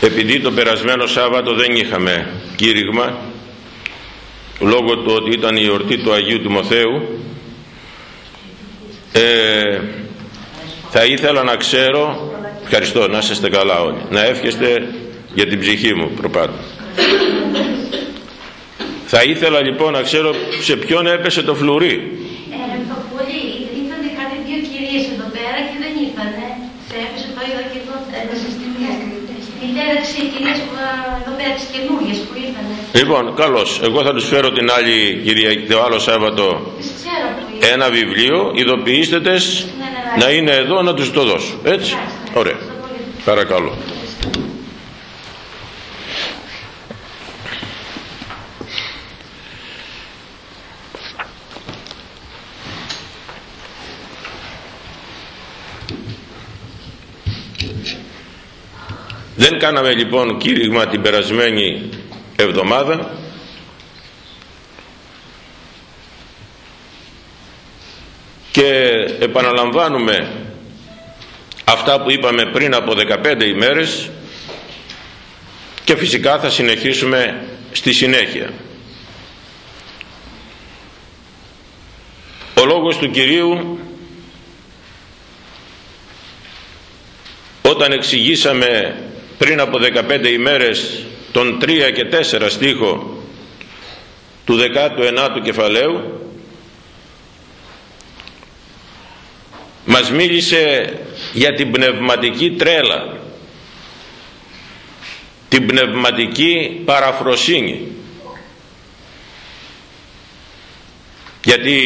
επειδή το περασμένο Σάββατο δεν είχαμε κήρυγμα λόγω του ότι ήταν η εορτή του Αγίου Τιμοθέου ε, θα ήθελα να ξέρω ευχαριστώ να είστε καλά όλοι να εύχεστε για την ψυχή μου προπάτω θα ήθελα λοιπόν να ξέρω σε ποιον έπεσε το φλουρί Ε, το πολύ. Ήρθαν κάτι δύο κυρίες εδώ πέρα και δεν ήρθανε. Σε έπεσε το είδα και εγώ. Έπεσε στη μία. Η τέραξη οι κυρίες που α, εδώ πέρα τις καινούργιες που ήρθανε. Λοιπόν καλώς εγώ θα τους φέρω την άλλη Κυριακή το άλλο Σάββατο Τις ξέρω που ήρθαν. ένα βιβλίο ειδοποιήστε τες Ναι, ναι, ναι. να είναι εδώ να τους το δώσω έτσι Μάλιστα. ωραία Ευχαριστώ πολύ. παρακαλώ Δεν κάναμε λοιπόν κήρυγμα την περασμένη εβδομάδα και επαναλαμβάνουμε αυτά που είπαμε πριν από 15 ημέρες και φυσικά θα συνεχίσουμε στη συνέχεια. Ο λόγος του Κυρίου όταν εξηγήσαμε πριν από 15 ημέρες τον 3 και 4 στίχο του 19ου κεφαλαίου μας μίλησε για την πνευματική τρέλα την πνευματική παραφροσύνη. Γιατί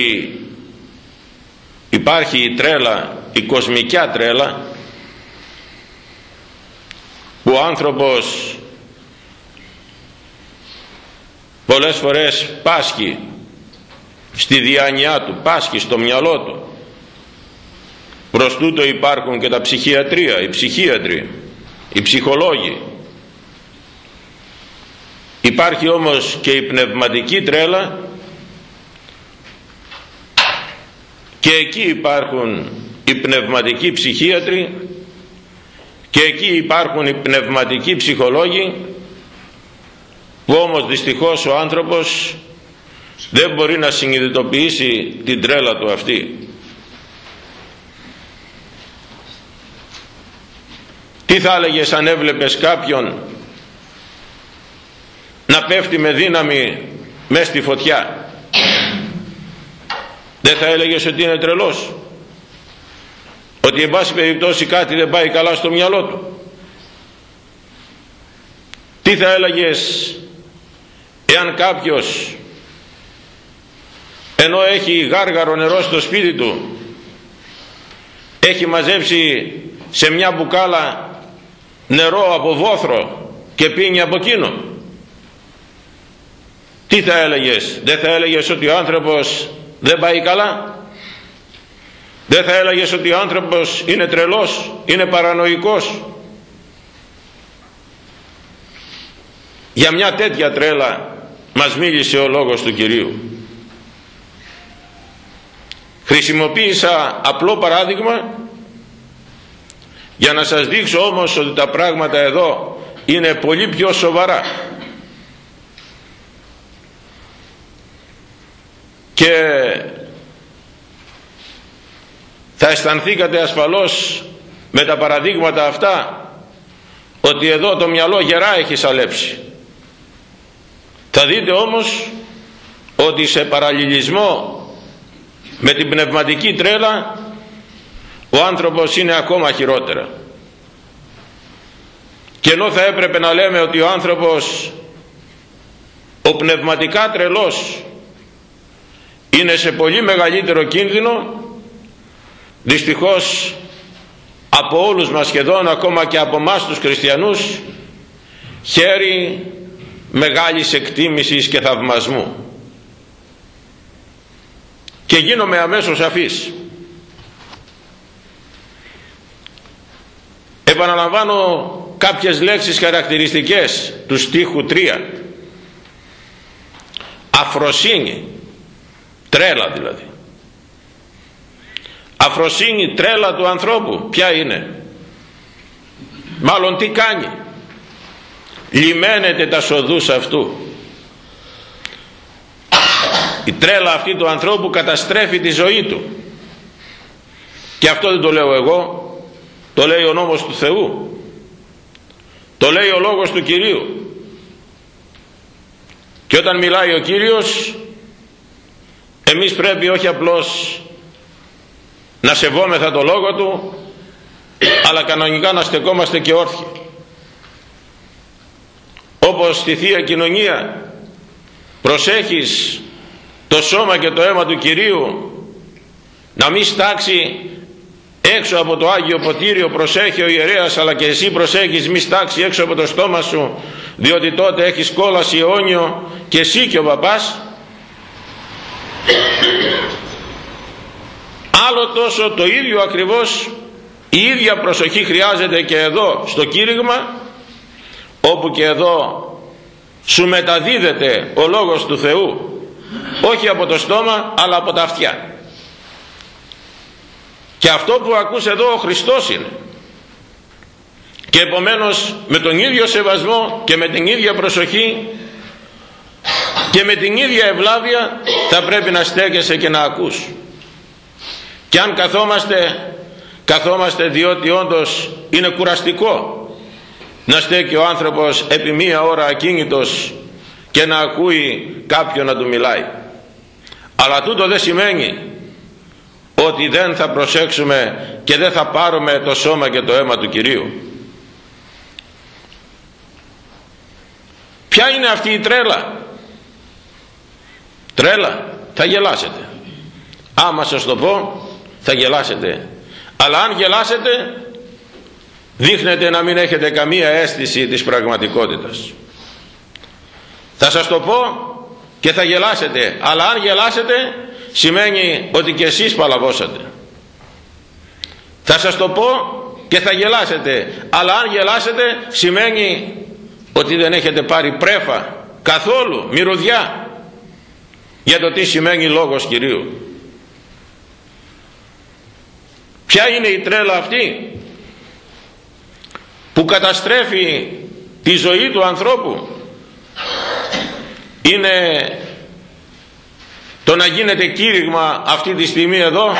υπάρχει η τρέλα η κοσμικιά τρέλα που ο άνθρωπος πολλές φορές πάσχει στη διάνοιά του, πάσχει στο μυαλό του. Προς τούτο υπάρχουν και τα ψυχιατρία, οι ψυχίατροι, οι ψυχολόγοι. Υπάρχει όμως και η πνευματική τρέλα και εκεί υπάρχουν οι πνευματικοί ψυχίατροι και εκεί υπάρχουν οι πνευματικοί ψυχολόγοι που όμως δυστυχώς ο άνθρωπος δεν μπορεί να συνειδητοποιήσει την τρέλα του αυτή. Τι θα έλεγες αν έβλεπες κάποιον να πέφτει με δύναμη μες στη φωτιά; Δεν θα έλεγες ότι είναι τρελός; Ότι εν πάση περιπτώσει κάτι δεν πάει καλά στο μυαλό του; Τι θα έλεγες εάν κάποιος ενώ έχει γάργαρο νερό στο σπίτι του έχει μαζέψει σε μια μπουκάλα νερό από βόθρο και πίνει από εκείνο τι θα έλεγες; Δεν θα έλεγες ότι ο άνθρωπος δεν πάει καλά; Δεν θα έλεγες ότι ο άνθρωπος είναι τρελός είναι παρανοϊκός; Για μια τέτοια τρέλα μας μίλησε ο λόγος του Κυρίου. Χρησιμοποίησα απλό παράδειγμα για να σας δείξω όμως ότι τα πράγματα εδώ είναι πολύ πιο σοβαρά. Και θα αισθανθήκατε ασφαλώς με τα παραδείγματα αυτά ότι εδώ το μυαλό γερά έχει σαλέψει θα δείτε όμως ότι σε παραλληλισμό με την πνευματική τρέλα ο άνθρωπος είναι ακόμα χειρότερα. Και ενώ θα έπρεπε να λέμε ότι ο άνθρωπος ο πνευματικά τρελός είναι σε πολύ μεγαλύτερο κίνδυνο δυστυχώς από όλους μας σχεδόν ακόμα και από μας τους χριστιανούς χέρι μεγάλης εκτίμησης και θαυμασμού. Και γίνομαι αμέσως αφής. Επαναλαμβάνω κάποιες λέξεις χαρακτηριστικές του στίχου 3 αφροσύνη τρέλα δηλαδή. Αφροσύνη τρέλα του ανθρώπου ποια είναι; Μάλλον τι κάνει; Λιμένετε τα σοδούς αυτού. Η τρέλα αυτή του ανθρώπου καταστρέφει τη ζωή του. Και αυτό δεν το λέω εγώ. Το λέει ο νόμος του Θεού. Το λέει ο λόγος του Κυρίου. Και όταν μιλάει ο Κύριος εμείς πρέπει όχι απλώς να σεβόμεθα το λόγο του αλλά κανονικά να στεκόμαστε και όρθιοι όπως στη Θεία Κοινωνία προσέχεις το σώμα και το αίμα του Κυρίου να μην στάξει έξω από το Άγιο Ποτήριο προσέχει ο ιερέας αλλά και εσύ προσέχεις μη στάξει έξω από το στόμα σου διότι τότε έχεις κόλαση αιώνιο και εσύ και ο παπάς. Άλλο τόσο το ίδιο ακριβώς η ίδια προσοχή χρειάζεται και εδώ στο κήρυγμα όπου και εδώ σου μεταδίδεται ο λόγος του Θεού όχι από το στόμα αλλά από τα αυτιά. Και αυτό που ακούς εδώ ο Χριστός είναι. Και επομένως με τον ίδιο σεβασμό και με την ίδια προσοχή και με την ίδια ευλάβεια θα πρέπει να στέκεσαι και να ακούς. Και αν καθόμαστε καθόμαστε διότι όντως είναι κουραστικό να στέκει ο άνθρωπος επί μία ώρα ακίνητος και να ακούει κάποιον να του μιλάει. Αλλά τούτο δεν σημαίνει ότι δεν θα προσέξουμε και δεν θα πάρουμε το σώμα και το αίμα του Κυρίου. Ποια είναι αυτή η τρέλα; Τρέλα θα γελάσετε. Άμα σας το πω θα γελάσετε. Αλλά αν γελάσετε δείχνετε να μην έχετε καμία αίσθηση της πραγματικότητας. Θα σας το πω και θα γελάσετε αλλά αν γελάσετε σημαίνει ότι και εσείς παλαβώσατε. Θα σας το πω και θα γελάσετε αλλά αν γελάσετε σημαίνει ότι δεν έχετε πάρει πρέφα καθόλου μυρωδιά για το τι σημαίνει λόγος Κυρίου. Ποια είναι η τρέλα αυτή; Που καταστρέφει τη ζωή του ανθρώπου είναι το να γίνεται κήρυγμα αυτή τη στιγμή εδώ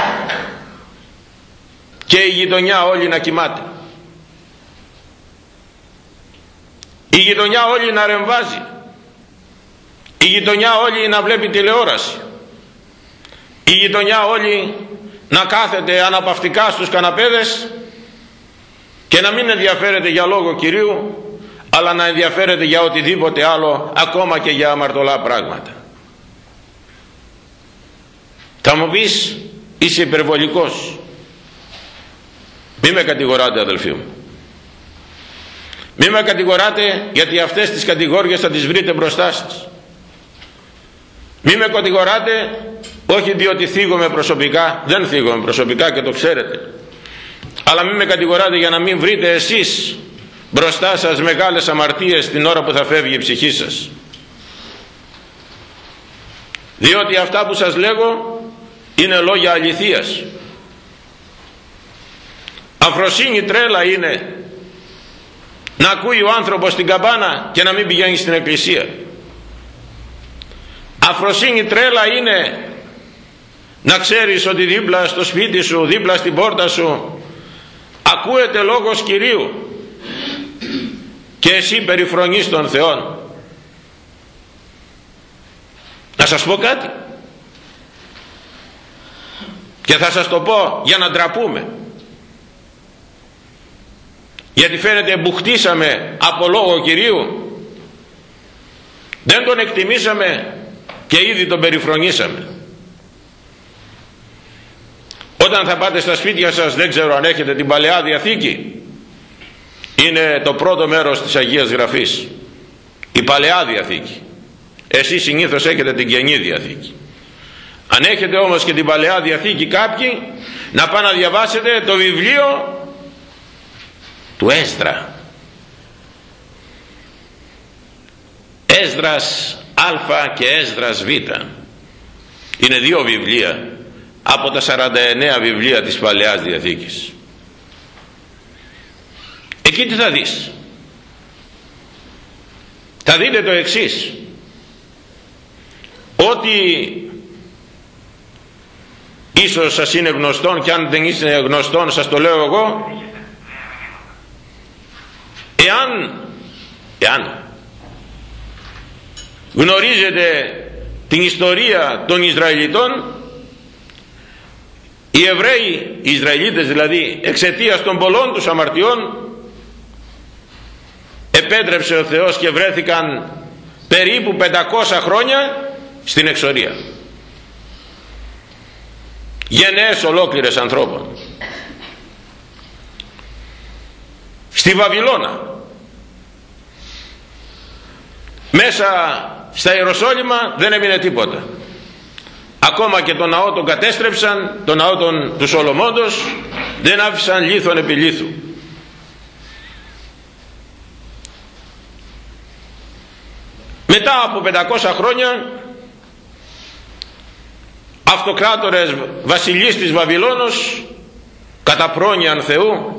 και η γειτονιά όλη να κοιμάται. Η γειτονιά όλη να ρεμβάζει. Η γειτονιά όλη να βλέπει τηλεόραση. Η γειτονιά όλη να κάθεται αναπαυτικά στους καναπέδες και να μην ενδιαφέρεται για λόγο Κυρίου αλλά να ενδιαφέρεται για οτιδήποτε άλλο ακόμα και για αμαρτωλά πράγματα. Θα μου πεις είσαι υπερβολικός. Μη με κατηγοράτε αδελφοί μου. Μη με κατηγοράτε γιατί αυτές τις κατηγόριες θα τις βρείτε μπροστά σας. Μη με κατηγοράτε όχι διότι θίγομαι προσωπικά δεν θίγομαι προσωπικά και το ξέρετε αλλά μη με κατηγοράτε για να μην βρείτε εσείς μπροστά σας μεγάλες αμαρτίες την ώρα που θα φεύγει η ψυχή σας. Διότι αυτά που σας λέγω είναι λόγια αληθείας. Αφροσύνη τρέλα είναι να ακούει ο άνθρωπος την καμπάνα και να μην πηγαίνει στην εκκλησία. Αφροσύνη τρέλα είναι να ξέρεις ότι δίπλα στο σπίτι σου δίπλα στην πόρτα σου ακούεται λόγος Κυρίου. Και εσύ περιφρονείς τον Θεό να σας πω κάτι. Και θα σας το πω για να ντραπούμε. Γιατί φαίνεται που χτίσαμε από λόγο Κυρίου. Δεν τον εκτιμήσαμε και ήδη τον περιφρονήσαμε όταν θα πάτε στα σπίτια σας δεν ξέρω αν έχετε την Παλαιά Διαθήκη. Είναι το πρώτο μέρος της Αγίας Γραφής. Η Παλαιά Διαθήκη. Εσείς συνήθως έχετε την Καινή Διαθήκη. Αν έχετε όμως και την Παλαιά Διαθήκη κάποιοι να πάνε να διαβάσετε το βιβλίο του Έσδρα Έσδρας Α και Έσδρας Β. Είναι δύο βιβλία από τα 49 βιβλία της Παλαιάς Διαθήκης. Εκεί τι θα δεις. Θα δείτε το εξής. Ότι ίσως σας είναι γνωστόν και αν δεν είναι γνωστόν σας το λέω εγώ εάν εάν γνωρίζετε την ιστορία των Ισραηλιτών οι Εβραίοι, οι Ισραηλίτες δηλαδή εξαιτίας των πολλών τους αμαρτιών επέτρεψε ο Θεός και βρέθηκαν περίπου 500 χρόνια στην εξορία. Γενναίες ολόκληρες ανθρώπων. Στη Βαβυλώνα. Μέσα στα Ιεροσόλυμα δεν έμεινε τίποτα ακόμα και τον ναό τον κατέστρεψαν τον ναό τον, τους Σολομόντος δεν άφησαν λίθον επί λίθου. Μετά από 500 χρόνια αυτοκράτορες βασιλείς της Βαβυλώνος κατά πρόνοιαν Θεού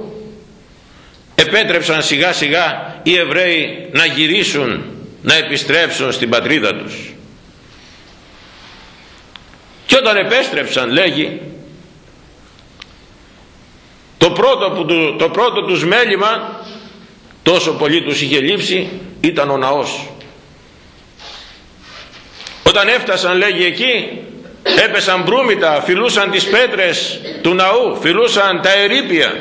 επέτρεψαν σιγά σιγά οι Εβραίοι να γυρίσουν να επιστρέψουν στην πατρίδα τους και όταν επέστρεψαν λέγει το πρώτο, που, το πρώτο τους μέλημα τόσο πολύ τους είχε λείψει ήταν ο ναός. Όταν έφτασαν λέγει εκεί έπεσαν μπρούμητα φιλούσαν τις πέτρες του ναού φιλούσαν τα ερήπια.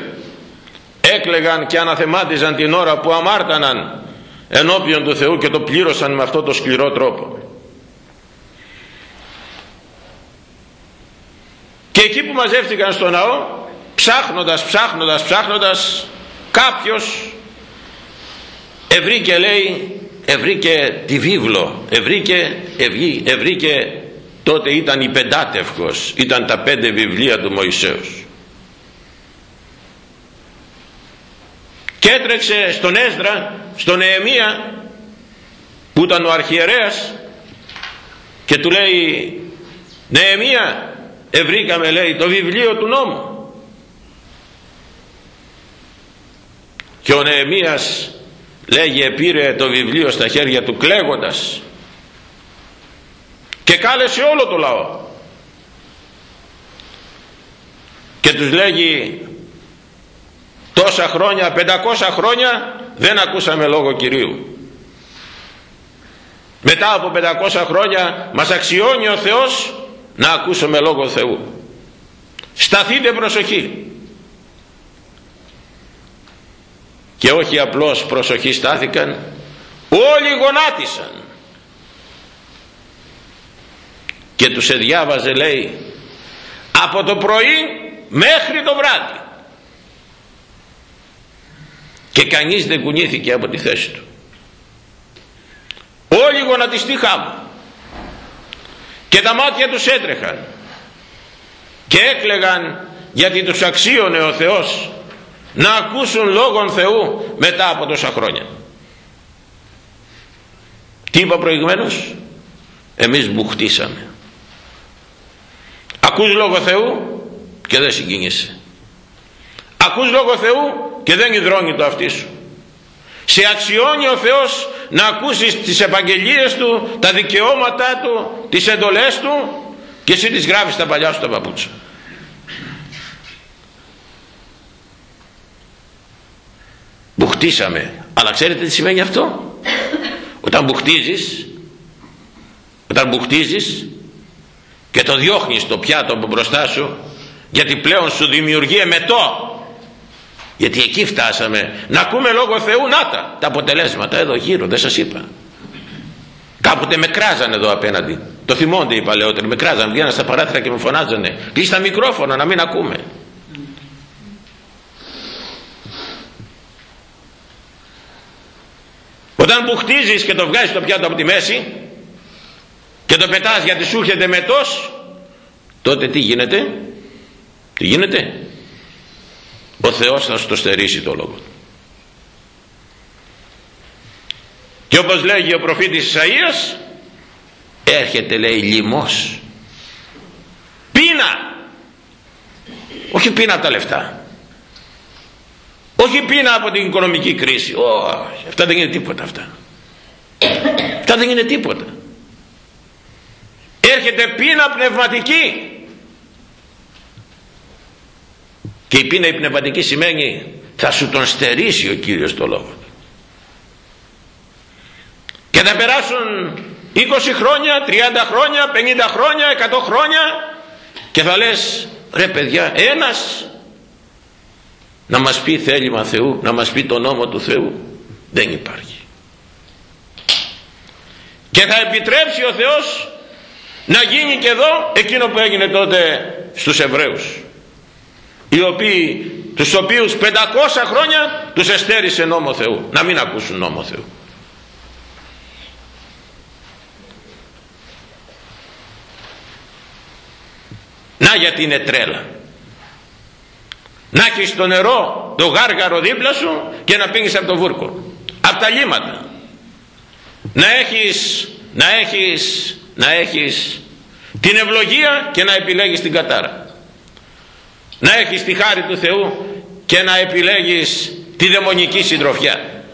Έκλεγαν και αναθεμάτιζαν την ώρα που αμάρταναν ενώπιον του Θεού και το πλήρωσαν με αυτό το σκληρό τρόπο και εκεί που μαζεύτηκαν στο ναό ψάχνοντας ψάχνοντας ψάχνοντας κάποιος ευρήκε λέει ευρήκε τη βίβλο ευρήκε, ευρήκε τότε ήταν η πεντάτευκος ήταν τα πέντε βιβλία του Μωυσέως και έτρεξε στον Έσδρα στον Νεεμία που ήταν ο αρχιερέας και του λέει Νεεμία ευρήκαμε λέει το βιβλίο του νόμου. Και ο Νεεμίας λέγει πήρε το βιβλίο στα χέρια του κλαίγοντας και κάλεσε όλο το λαό και τους λέγει τόσα χρόνια 500 χρόνια δεν ακούσαμε λόγο Κυρίου μετά από 500 χρόνια μας αξιώνει ο Θεός να ακούσουμε λόγο Θεού. Σταθείτε προσοχή. Και όχι απλώς προσοχή στάθηκαν όλοι γονάτισαν. Και τους εδιάβαζε λέει από το πρωί μέχρι το βράδυ. Και κανείς δεν κουνήθηκε από τη θέση του. Όλοι γονατιστοί χάμω και τα μάτια τους έτρεχαν. Και έκλεγαν γιατί τους αξίωνε ο Θεός να ακούσουν λόγον Θεού μετά από τόσα χρόνια. Τι είπα προηγουμένως; Εμείς μπουχτίσαμε. Ακούς λόγο Θεού και δεν συγκίνησε ακούς λόγο Θεού και δεν υδρώνει το αυτί σου. Σε αξιώνει ο Θεός να ακούσεις τις επαγγελίες Του τα δικαιώματά Του τις εντολές Του και εσύ τις γράφεις τα παλιά σου τα παπούτσα μπουχτίσαμε αλλά ξέρετε τι σημαίνει αυτό; Όταν μπουχτίζεις όταν μπουχτίζεις και το διώχνεις το πιάτο από μπροστά σου γιατί πλέον σου δημιουργεί εμετό γιατί εκεί φτάσαμε. Να ακούμε λόγω Θεού. Να τα, τα αποτελέσματα εδώ γύρω δεν σας είπα. Κάποτε με κράζανε εδώ απέναντι. Το θυμόνται οι παλαιότεροι. Με κράζανε. Βγαίναν στα παράθυρα και με φωνάζανε. Κλείς τα μικρόφωνα να μην ακούμε. Όταν μπουχτίζεις και το βγάζεις το πιάτο από τη μέση και το πετάς γιατί σου έρχεται μετός τότε τι γίνεται; Τι γίνεται; Ο Θεός θα σου το στερήσει το λόγο. Και όπως λέγει ο προφήτης Ισαΐας έρχεται λέει λοιμός. Πείνα! Όχι πείνα από τα λεφτά. Όχι πείνα από την οικονομική κρίση. Όχι αυτά δεν είναι τίποτα αυτά. Αυτά δεν είναι τίποτα. Έρχεται πείνα πνευματική και η πείνα η πνευματική σημαίνει θα σου τον στερήσει ο Κύριος το λόγο και θα περάσουν 20 χρόνια, 30 χρόνια, 50 χρόνια, 100 χρόνια και θα λες ρε παιδιά ένας να μας πει θέλημα Θεού, να μας πει το νόμο του Θεού δεν υπάρχει και θα επιτρέψει ο Θεός να γίνει και εδώ εκείνο που έγινε τότε στους Εβραίους οι οποίοι, τους οποίους 500 χρόνια τους εστέρισε νόμο Θεού να μην ακούσουν νόμο Θεού. Να γιατί είναι τρέλα. Να έχεις το νερό το γάργαρο δίπλα σου και να πίνεις από το βούρκο. Από τα λίματα να έχεις να έχεις να έχεις την ευλογία και να επιλέγεις την κατάρα να έχεις τη χάρη του Θεού και να επιλέγεις τη δαιμονική συντροφιά.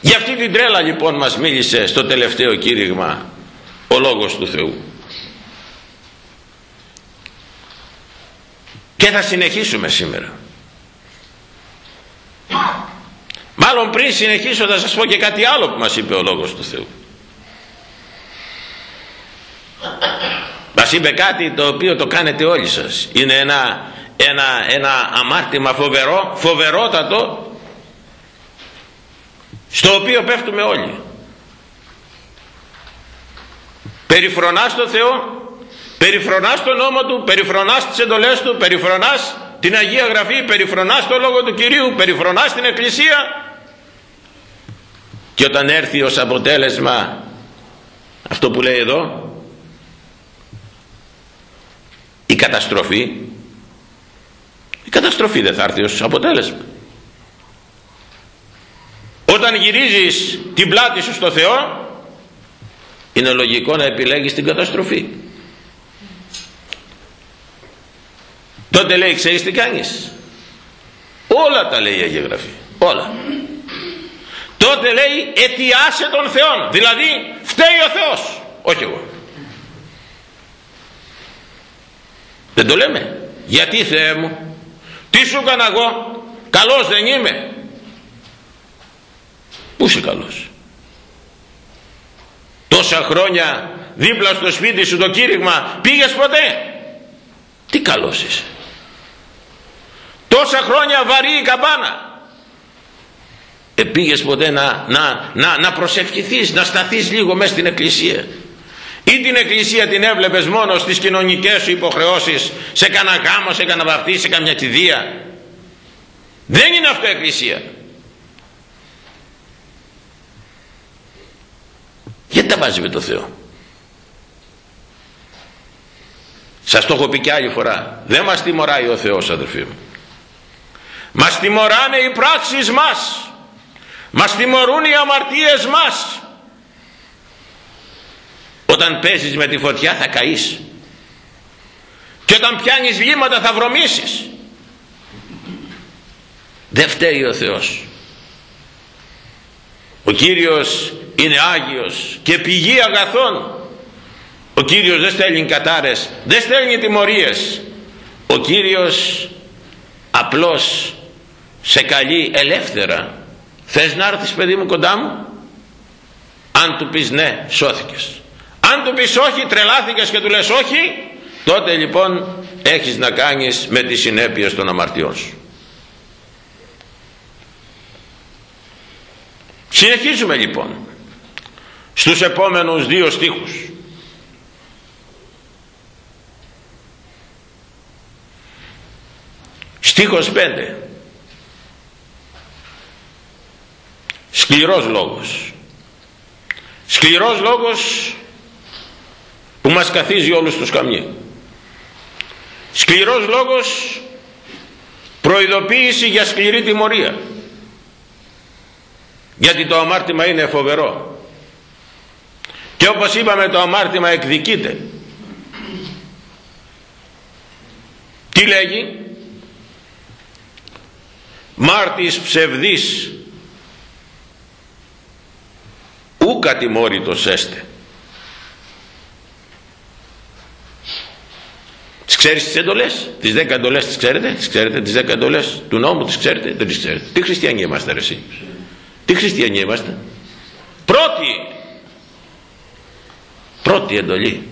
Για αυτή την τρέλα λοιπόν μας μίλησε στο τελευταίο κήρυγμα ο Λόγος του Θεού. Και θα συνεχίσουμε σήμερα. Μάλλον πριν συνεχίσω θα σας πω και κάτι άλλο που μας είπε ο Λόγος του Θεού. Μας είπε κάτι το οποίο το κάνετε όλοι σας. Είναι ένα, ένα, ένα αμάρτημα φοβερό, φοβερότατο στο οποίο πέφτουμε όλοι. Περιφρονάς το Θεό, περιφρονάς τον νόμο Του, περιφρονάς τις εντολές Του, περιφρονάς την Αγία Γραφή, περιφρονάς το Λόγο του Κυρίου, περιφρονάς την Εκκλησία και όταν έρθει ως αποτέλεσμα αυτό που λέει εδώ η καταστροφή. Η καταστροφή δεν θα έρθει ως αποτέλεσμα. Όταν γυρίζεις την πλάτη σου στο Θεό είναι λογικό να επιλέγεις την καταστροφή. Τότε λέει ξέρεις τι κάνεις; Όλα τα λέει η Αγία Γραφή. Όλα. Τότε λέει αιτιάσε τον Θεό δηλαδή φταίει ο Θεός. Όχι εγώ δεν το λέμε. Γιατί Θεέ μου; Τι σου έκανα εγώ; Καλός δεν είμαι. Πού είσαι καλός; Τόσα χρόνια δίπλα στο σπίτι σου το κήρυγμα πήγες ποτέ; Τι καλός είσαι. Τόσα χρόνια βαρύ η καμπάνα. Επήγες ποτέ να, να, να, να προσευχηθείς, να σταθείς λίγο μέσα στην εκκλησία; Ή την εκκλησία την έβλεπες μόνος στις κοινωνικές σου υποχρεώσεις σε κανένα γάμο, σε κανένα βαπτί, σε καμιά κηδεία. Δεν είναι αυτό εκκλησία. Γιατί τα βάζει με το Θεό; Σας το έχω πει και άλλη φορά. Δεν μας τιμωράει ο Θεός αδερφοί μου. Μας τιμωράνε οι πράξεις μας. Μας τιμωρούν οι αμαρτίες μας όταν παίζεις με τη φωτιά θα καείς. Και όταν πιάνεις λίματα θα βρωμήσεις δεν φταίει ο Θεός. Ο Κύριος είναι Άγιος και πηγή αγαθών. Ο Κύριος δεν στέλνει κατάρες δεν στέλνει τιμωρίες. Ο Κύριος απλώς σε καλεί ελεύθερα. Θες να έρθεις παιδί μου κοντά μου; Αν του πεις ναι σώθηκες αν του πεις όχι τρελάθηκες και του λες όχι τότε λοιπόν έχεις να κάνεις με τις συνέπειες των αμαρτιών σου. Συνεχίζουμε λοιπόν στους επόμενους δύο στίχους. Στίχος 5 σκληρός λόγος. Σκληρός λόγος που μας καθίζει όλους τους καμνί σκληρός λόγος προειδοποίηση για σκληρή τιμωρία. Γιατί το αμάρτημα είναι φοβερό. Και όπως είπαμε το αμάρτημα εκδικείται. Τι λέγει; Μάρτης ψευδής. Ου κατημόρυτος έστε ξέρεις τις εντολές; Τις δέκα εντολές τις ξέρετε; Τις ξέρετε τις δέκα εντολές του νόμου; Τις ξέρετε; Δεν τις ξέρετε. Τι χριστιανοί είμαστε ρε εσύ; Τι χριστιανοί είμαστε; Πρώτη! Πρώτη εντολή.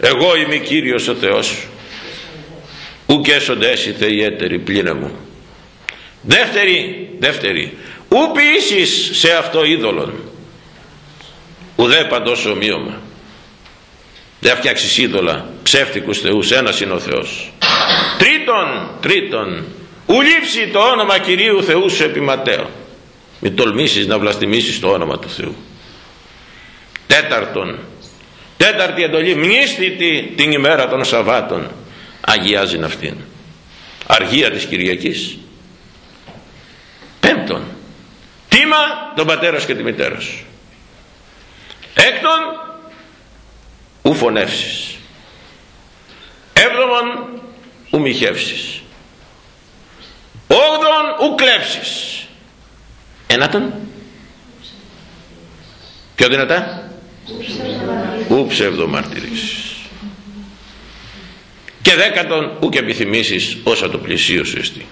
Εγώ είμαι Κύριος ο Θεός. Σου ουκ έσονται έσυ θεοί έτεροι πλήνε μου. Δεύτερη δεύτερη. Ου ποιήσεις σε αυτό είδωλον. Ουδέ παντός ομοίωμα δεν φτιάξεις είδωλα ψεύτικους θεούς. Ένας είναι ο Θεός. Τρίτον τρίτον ου λείψει το όνομα Κυρίου Θεού σου επιματέω μην τολμήσεις να βλαστημίσεις το όνομα του Θεού. Τέταρτον τέταρτη εντολή. Μνήστητη την ημέρα των Σαββάτων. Αγιάζει αυτήν. Αργία της Κυριακής. Πέμπτον τίμα τον πατέρας και τη μητέρας. Σου έκτον ου φωνεύσεις. Έβδομον ου μοιχεύσεις. Όγδον ου κλέψεις. Ένατον. Πιο δυνατά; Ου ψευδομαρτυρήσεις. Και δέκατον ου και επιθυμήσεις όσα το πλησίο σου εστί.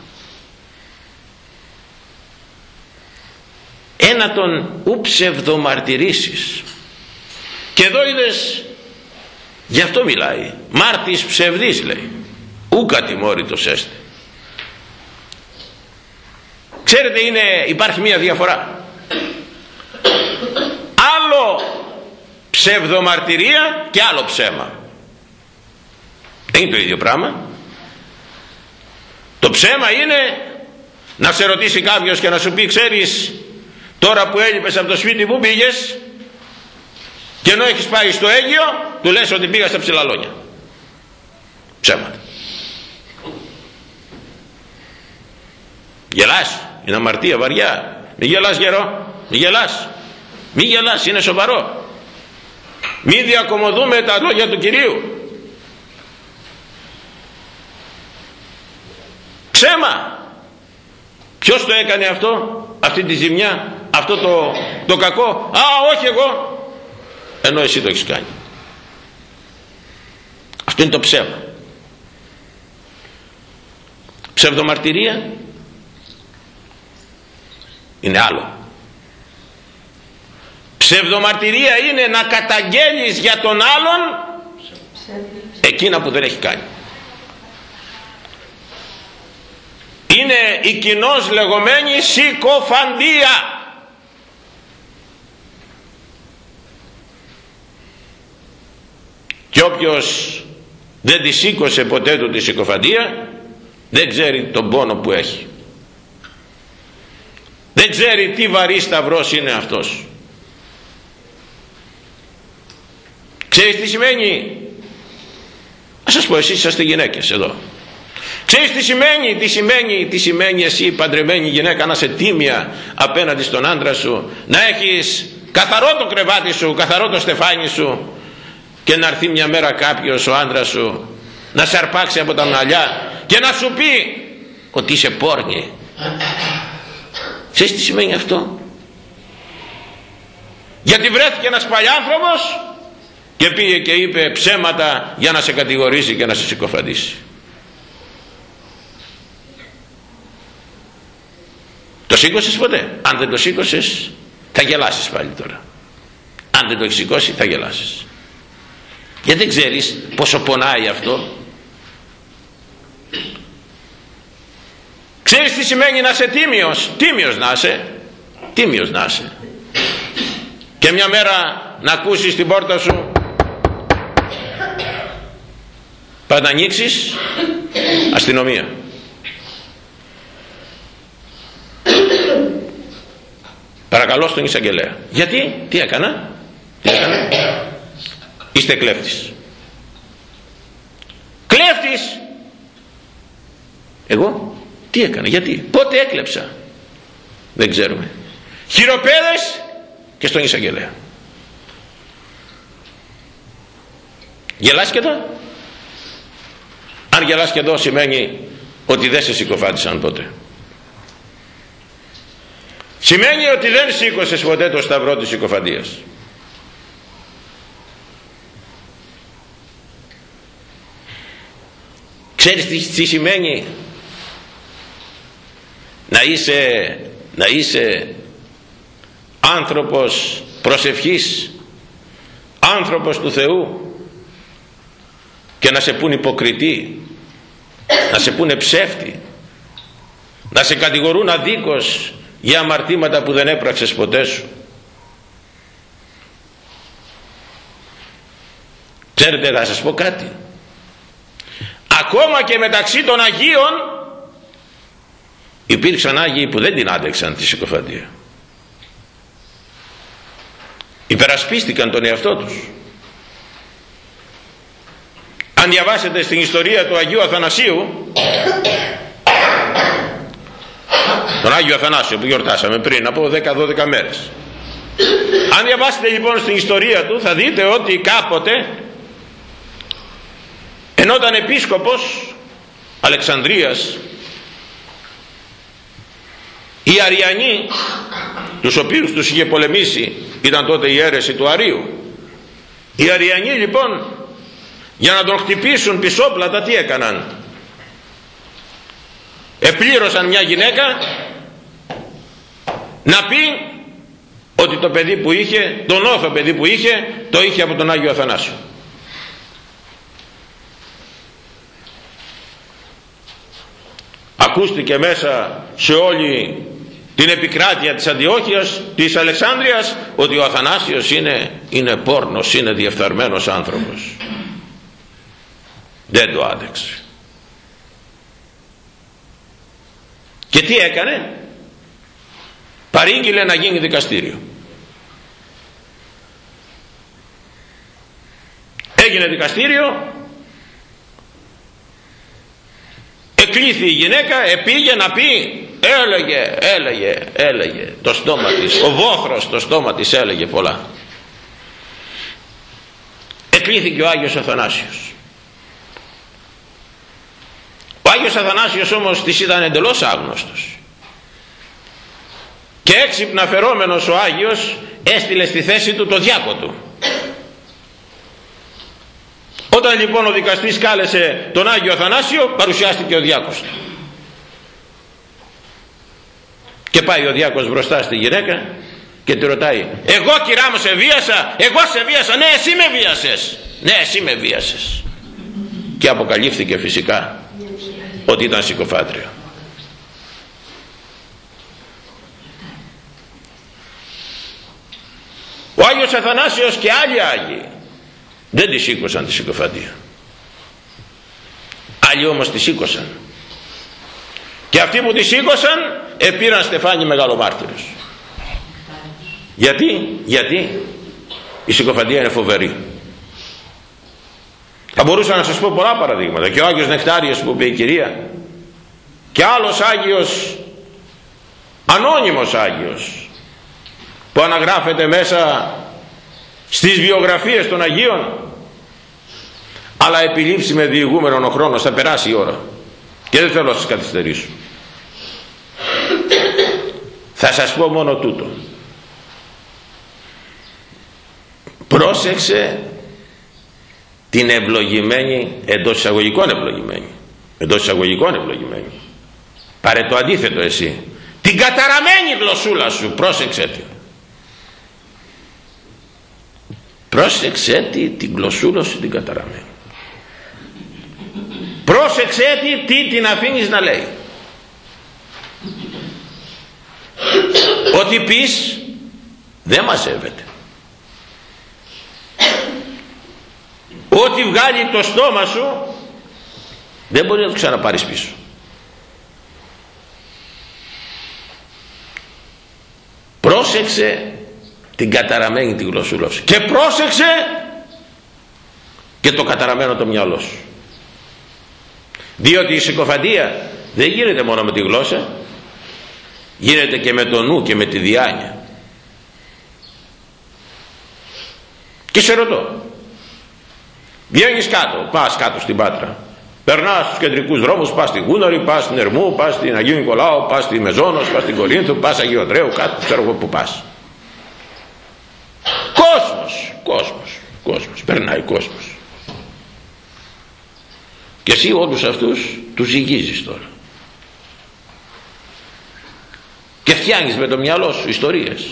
Ένατον ου ψευδομαρτυρήσεις. Και εδώ είδες γι' αυτό μιλάει. Μάρτης ψευδής λέει. Ου κατημόρυτος έστε ξέρετε είναι, υπάρχει μία διαφορά. Άλλο ψευδομαρτυρία και άλλο ψέμα. Δεν είναι το ίδιο πράγμα. Το ψέμα είναι να σε ρωτήσει κάποιος και να σου πει ξέρεις τώρα που έλειπες από το σπίτι που πήγες; Και ενώ έχεις πάει στο Αίγιο του λες ότι πήγα στα ψηλαλόνια ψέματα. Γελάς. Είναι αμαρτία βαριά. Μη γελάς γερό. Μη γελάς. Μη γελάς είναι σοβαρό. Μη διακομωδούμε τα λόγια του Κυρίου. Ψέμα. Ποιος το έκανε αυτό αυτή τη ζημιά αυτό το, το κακό; Α όχι εγώ ενώ εσύ το έχεις κάνει. Αυτό είναι το ψέμα. Ψευδομαρτυρία είναι άλλο. Ψευδομαρτυρία είναι να καταγγέλεις για τον άλλον εκείνα που δεν έχει κάνει. Είναι η κοινώς λεγόμενη συκοφαντία και όποιος δεν τη σήκωσε ποτέ του τη συκοφαντία δεν ξέρει τον πόνο που έχει. Δεν ξέρει τι βαρύ σταυρός είναι αυτός. Ξέρεις τι σημαίνει; Ας σας πω εσείς είσαστε γυναίκες εδώ. Ξέρεις τι σημαίνει τι σημαίνει τι σημαίνει εσύ παντρεμένη γυναίκα να είσαι τίμια απέναντι στον άντρα σου να έχεις καθαρό το κρεβάτι σου καθαρό το στεφάνι σου και να έρθει μια μέρα κάποιος ο άντρας σου να σε αρπάξει από τα μαλλιά και να σου πει ότι είσαι πόρνη. Ξέρεις τι σημαίνει αυτό; Γιατί βρέθηκε ένας παλιάνθρωπος και πήγε και είπε ψέματα για να σε κατηγορήσει και να σε συκοφαντήσει. Το σήκωσες ποτέ; Αν δεν το σήκωσες θα γελάσεις πάλι τώρα. Αν δεν το έχεις σηκώσει θα γελάσεις γιατί δεν ξέρεις πόσο πονάει αυτό. Ξέρεις τι σημαίνει να είσαι τίμιος. Τίμιος να είσαι. Τίμιος να είσαι. Και μια μέρα να ακούσεις την πόρτα σου. Πας να ανοίξεις αστυνομία. Παρακαλώ στον εισαγγελέα. Γιατί; Τι έκανα; Τι έκανα; Είστε κλέφτης. Κλέφτης! Εγώ; Τι έκανα γιατί; Πότε έκλεψα; Δεν ξέρουμε. Χειροπέδες και στον εισαγγελέα. Γελάς και εδώ; Αν γελάς και εδώ σημαίνει ότι δεν σε συκοφάντησαν ποτέ σημαίνει ότι δεν σήκωσες ποτέ το σταυρό της συκοφαντίας ξέρεις τι, τι σημαίνει; Να είσαι να είσαι άνθρωπος προσευχής άνθρωπος του Θεού και να σε πούν υποκριτή να σε πούνε ψεύτη να σε κατηγορούν αδίκως για αμαρτήματα που δεν έπραξες ποτέ σου. Ξέρετε θα σας πω κάτι ακόμα και μεταξύ των Αγίων υπήρξαν Άγιοι που δεν την άντεξαν τη συκοφαντία. Υπερασπίστηκαν τον εαυτό τους. Αν διαβάσετε στην ιστορία του Αγίου Αθανασίου τον Άγιο Αθανάσιο που γιορτάσαμε πριν από 10-12 μέρες. Αν διαβάσετε λοιπόν στην ιστορία του θα δείτε ότι κάποτε ενώ ήταν επίσκοπος Αλεξανδρίας οι Αριανοί τους οποίους τους είχε πολεμήσει ήταν τότε η αίρεση του Αρίου. Οι Αριανοί λοιπόν για να τον χτυπήσουν πισόπλατα τι έκαναν; Επλήρωσαν μια γυναίκα να πει ότι το παιδί που είχε τον όθο παιδί που είχε το είχε από τον Άγιο Αθανάσιο ακούστηκε μέσα σε όλη την επικράτεια της Αντιόχειας της Αλεξάνδρειας ότι ο Αθανάσιος είναι, είναι πόρνος είναι διεφθαρμένος άνθρωπος. Δεν το άντεξε. Και τι έκανε; Παρήγγειλε να γίνει δικαστήριο. Έγινε δικαστήριο εκλήθη η γυναίκα επήγε να πει έλεγε έλεγε έλεγε το στόμα της ο βόθρος το στόμα της έλεγε πολλά. Εκλήθηκε ο Άγιος Αθανάσιος. Ο Άγιος Αθανάσιος όμως της ήταν εντελώς άγνωστος. Και έξυπνα φερόμενος ο Άγιος έστειλε στη θέση του το διάκο του όταν λοιπόν ο δικαστής κάλεσε τον Άγιο Αθανάσιο παρουσιάστηκε ο διάκος. Του και πάει ο διάκος μπροστά στη γυναίκα και τη ρωτάει εγώ κυρά μου σε βίασα; Εγώ σε βίασα; Ναι εσύ με βίασες ναι εσύ με βίασες και αποκαλύφθηκε φυσικά ότι ήταν συκοφάντριο ο Άγιος Αθανάσιος και άλλοι Άγιοι δεν τη σήκωσαν τη συκοφαντία. Άλλοι όμως τη σήκωσαν. Και αυτοί που τη σήκωσαν επήραν στεφάνι μεγαλομάρτυρος γιατί γιατί η συκοφαντία είναι φοβερή. Θα μπορούσα να σας πω πολλά παραδείγματα. Και ο Άγιος Νεκτάριος που είπε η κυρία. Και άλλος Άγιος ανώνυμος Άγιος που αναγράφεται μέσα στις βιογραφίες των Αγίων. Αλλά επιλήψει με διηγούμενον ο χρόνος θα περάσει η ώρα. Και δεν θέλω να σας καθυστερήσω. Θα σας πω μόνο τούτο. Πρόσεξε την ευλογημένη εντός εισαγωγικών ευλογημένη εντός εισαγωγικών ευλογημένη. Πάρε το αντίθετο εσύ. Την καταραμένη γλωσσούλα σου πρόσεξε την πρόσεξε τη την γλωσσούλα σου την καταραμένη. Πρόσεξε τη τι την αφήνεις να λέει. Ό,τι πεις δεν μαζεύεται. Ό,τι βγάλει το στόμα σου δεν μπορεί να το ξαναπάρεις πίσω. Πρόσεξε την καταραμένη τη γλωσσούλα σου και πρόσεξε και το καταραμένο το μυαλό σου. Διότι η συκοφαντία δεν γίνεται μόνο με τη γλώσσα γίνεται και με το νου και με τη διάνοια. Και σε ρωτώ βγαίνεις κάτω πας κάτω στην Πάτρα περνάς στους κεντρικούς δρόμους πας στην Γούναρη πας στην Ερμού πας στην Αγίου Νικολάου πας στη Μεζόνος πας στην Κορίνθου πας Αγίου Αντρέου κάτι ξέρω εγώ που πας κόσμος κόσμος κόσμος περνάει κόσμος και εσύ όλους αυτούς τους ζυγίζεις τώρα και φτιάχνεις με το μυαλό σου ιστορίες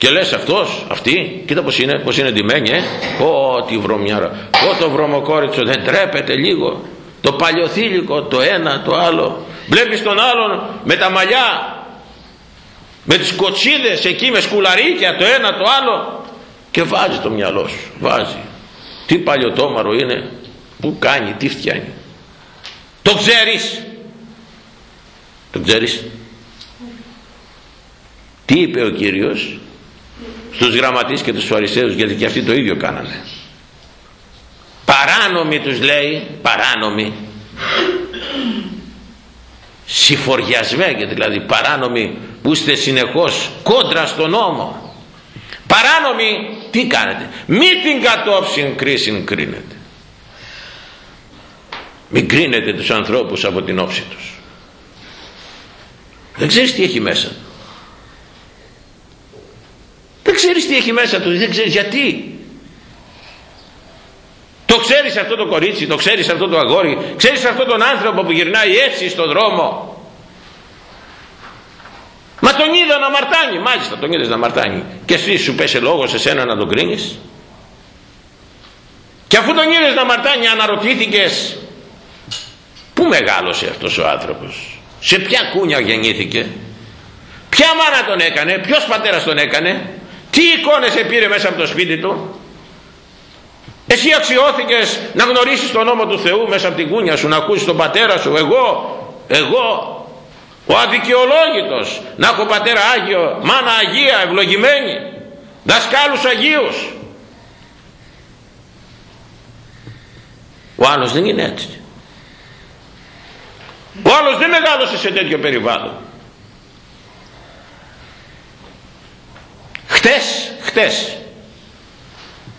και λες αυτός, αυτή, κοίτα πως είναι, πως είναι ντυμένη, ε. Ω, τη βρωμιάρα, ω το βρωμοκόριτσο, δεν τρέπεται λίγο. Το παλιοθήλικο, το ένα, το άλλο. Βλέπεις τον άλλον με τα μαλλιά, με τις κοτσίδες εκεί με σκουλαρίκια, το ένα, το άλλο. Και βάζει το μυαλό σου, βάζει. Τι παλιωτόμαρο είναι, που κάνει, τι φτιάνει. Το ξέρεις. Το ξέρεις. Τι είπε ο Κύριος στους γραμματείς και τους φαρισαίους γιατί και αυτοί το ίδιο κάνανε παράνομοι τους λέει παράνομοι συφοριασμένοι δηλαδή παράνομοι που είστε συνεχώς κόντρα στον νόμο παράνομοι τι κάνετε; Μη την κατόψιν κρίσιν κρίνετε μην κρίνετε τους ανθρώπους από την όψη τους δεν ξέρεις τι έχει μέσα δεν ξέρεις τι έχει μέσα του, δεν ξέρεις γιατί. Το ξέρεις αυτό το κορίτσι, το ξέρεις αυτό το αγόρι, ξέρεις αυτόν τον άνθρωπο που γυρνάει έτσι στον δρόμο. Μα τον είδα να μαρτάνει, μάλιστα τον είδες να μαρτάνει. Και εσύ σου πέσε λόγο σε σένα να τον κρίνεις. Και αφού τον είδες να μαρτάνει αναρωτήθηκες πού μεγάλωσε αυτός ο άνθρωπος, σε ποια κούνια γεννήθηκε, ποια μάνα τον έκανε, ποιος πατέρας τον έκανε, τι εικόνες επήρε μέσα από το σπίτι του; Εσύ αξιώθηκες να γνωρίσεις τον νόμο του Θεού μέσα από την κούνια σου, να ακούσεις τον πατέρα σου. Εγώ, εγώ, ο αδικαιολόγητος, να έχω πατέρα Άγιο, μάνα Αγία, ευλογημένη, δασκάλους Αγίους. Ο άλλος δεν είναι έτσι. Ο άλλος δεν μεγάλωσε σε τέτοιο περιβάλλον. χτες χτες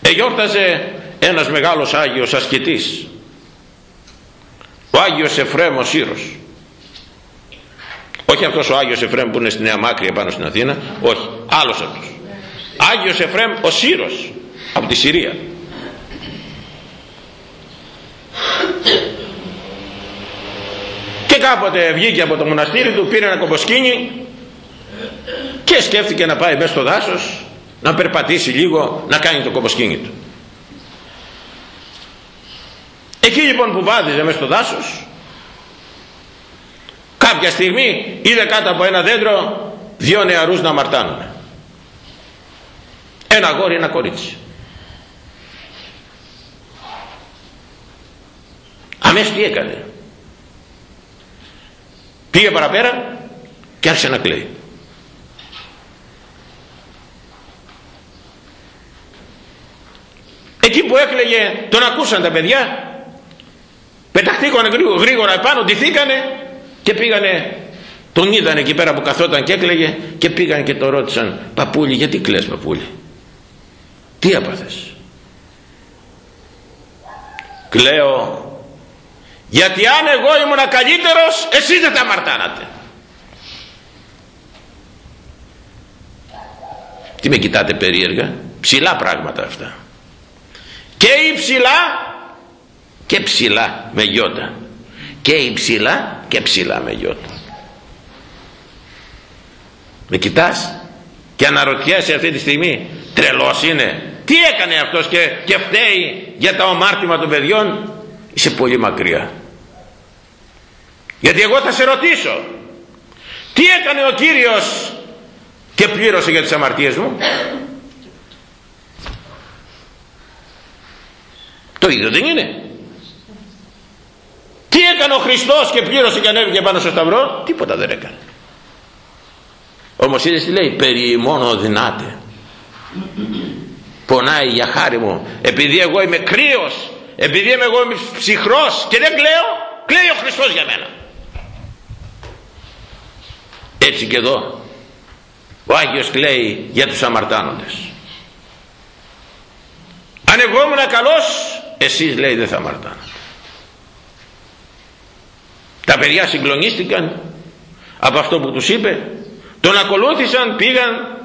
εγιόρταζε ένας μεγάλος Άγιος ασκητής ο Άγιος Εφραίμ ο Σύρος όχι αυτός ο Άγιος Εφραίμ που είναι στη Νέα Μάκρη πάνω στην Αθήνα όχι άλλος αυτός. Άγιος Εφραίμ ο Σύρος από τη Συρία. Και κάποτε βγήκε από το μοναστήρι του πήρε ένα κομποσκίνι και σκέφτηκε να πάει μέσα στο δάσος να περπατήσει λίγο να κάνει το κομποσκίνη του. Εκεί λοιπόν που βάδιζε μέσα στο δάσος κάποια στιγμή είδε κάτω από ένα δέντρο δύο νεαρούς να αμαρτάνουν ένα γόρι ένα κορίτσι. Αμέσως τι έκανε. Πήγε παραπέρα και άρχισε να κλαίει. Εκεί που έκλαιγε τον ακούσαν τα παιδιά πεταχτήκανε γρήγορα επάνω ντυθήκανε και πήγανε τον είδαν εκεί πέρα που καθόταν και έκλαιγε και πήγαν και τον ρώτησαν παππούλη γιατί κλαις παππούλη τι έπαθες; Κλαίω γιατί αν εγώ ήμουν καλύτερος εσείς δεν τα μαρτάνατε τι με κοιτάτε περίεργα ψηλά πράγματα αυτά και υψηλά και ψηλά με γιώτα και υψηλά και ψηλά με γιώτα. Με κοιτάς και αναρωτιέσαι αυτή τη στιγμή τρελός είναι. Τι έκανε αυτός και, και φταίει για τα ομάρτημα των παιδιών; Είσαι πολύ μακριά. Γιατί εγώ θα σε ρωτήσω τι έκανε ο Κύριος και πλήρωσε για τις αμαρτίες μου; Το ίδιο δεν είναι. Τι έκανε ο Χριστός και πλήρωσε και ανέβηκε πάνω στο σταυρό; Τίποτα δεν έκανε. Όμως είδες τι λέει; Περί μόνο δυνάτε. Πονάει για χάρη μου. Επειδή εγώ είμαι κρύος. Επειδή είμαι εγώ είμαι ψυχρός και δεν κλαίω. Κλαίει ο Χριστός για μένα. Έτσι και εδώ. Ο Άγιος κλαίει για τους αμαρτάνοντες. Αν εγώ ήμουν καλός εσείς λέει δεν θα αμαρτάνατε τα παιδιά συγκλονίστηκαν από αυτό που τους είπε. Τον ακολούθησαν πήγαν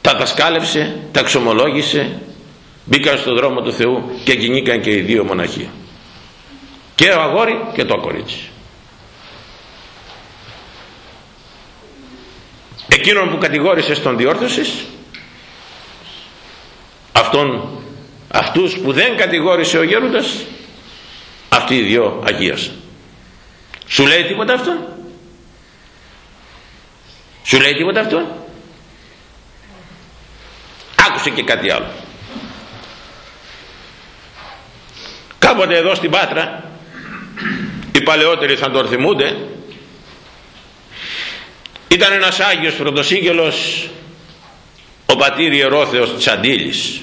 τα δασκάλευσε τα ξομολόγησε μπήκαν στον δρόμο του Θεού και κινήκαν και οι δύο μοναχοί. Και ο αγόρι και το κορίτσι. Εκείνον που κατηγόρησε στον διόρθωσης αυτόν αυτούς που δεν κατηγόρησε ο γέροντας αυτοί οι δυο αγίασαν σου λέει τίποτα αυτό; Σου λέει τίποτα αυτό; Άκουσε και κάτι άλλο. Κάποτε εδώ στην Πάτρα οι παλαιότεροι θα τον θυμούνται. Ήταν ένας Άγιος Πρωτοσύγγελος ο πατήρ Ιερόθεος Τσαντήλης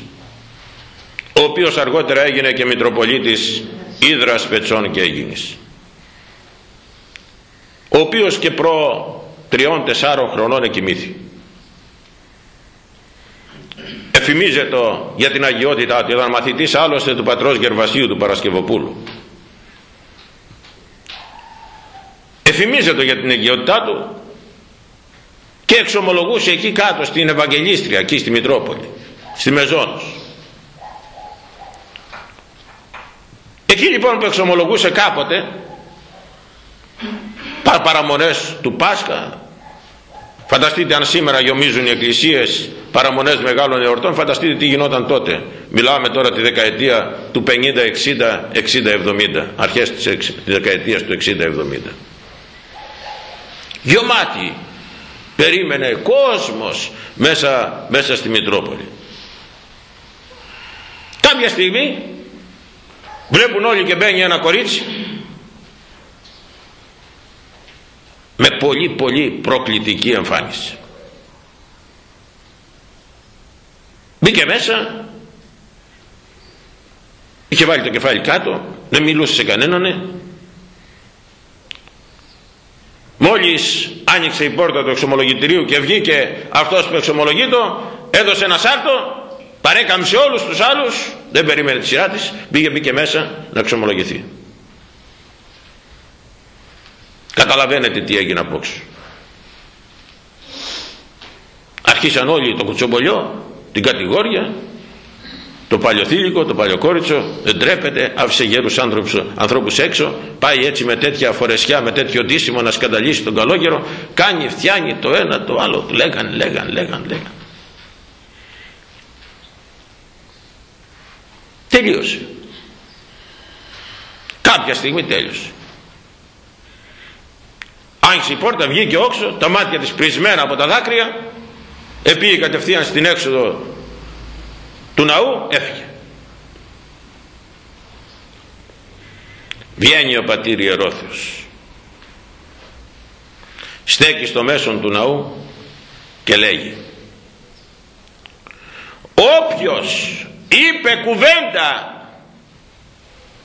ο οποίος αργότερα έγινε και Μητροπολίτης Ήδρας Πετσών και Έγινης ο οποίος και προ τριών τεσσάρων χρονών εκοιμήθη. Εφημίζεται για την αγιότητά του ήταν μαθητής άλλωστε του πατρός Γερβασίου του Παρασκευοπούλου. Εφημίζεται για την αγιότητά του και εξομολογούσε εκεί κάτω στην Ευαγγελίστρια εκεί στη Μητρόπολη στη Μεζόνος εκεί λοιπόν που εξομολογούσε κάποτε παραμονές του Πάσχα φανταστείτε αν σήμερα γιομίζουν οι εκκλησίες παραμονές μεγάλων εορτών φανταστείτε τι γινόταν τότε. Μιλάμε τώρα τη δεκαετία του 50, 60, 60, 70 αρχές της, της δεκαετίας του 60, 70 γεμάτη περίμενε κόσμος μέσα, μέσα στη Μητρόπολη. Κάποια στιγμή βλέπουν όλοι και μπαίνει ένα κορίτσι με πολύ πολύ προκλητική εμφάνιση. Μπήκε μέσα είχε βάλει το κεφάλι κάτω δεν μιλούσε σε κανέναν. Μόλις άνοιξε η πόρτα του εξομολογητηρίου και βγήκε αυτός που εξομολογεί το έδωσε ένα σάρτο παρέκαμψε όλους τους άλλους. Δεν περίμενε τη σειρά της. Μπήκε μπήκε μέσα να εξομολογηθεί. Καταλαβαίνετε τι έγινε απόξω. Αρχίσαν όλοι το κουτσομπολιό την κατηγόρια το παλιοθήλικο, το παλιοκόριτσο δεν τρέπεται, άφησε γέρους άνθρωπους, ανθρώπους έξω. Πάει έτσι με τέτοια φορεσιά με τέτοιο ντύσιμο να σκανταλίσει τον καλόγερο. Κάνει, φτιάνει το ένα το άλλο. Λέγαν, λέγαν, λέγαν, λέγαν τελείωσε. Κάποια στιγμή τέλειωσε. Άνοιξε η πόρτα βγήκε όξω τα μάτια της πρισμένα από τα δάκρυα επήγε κατευθείαν στην έξοδο του ναού έφυγε. Βγαίνει ο πατήρ Ιερόθεος. Στέκει στο μέσον του ναού και λέγει όποιος είπε κουβέντα.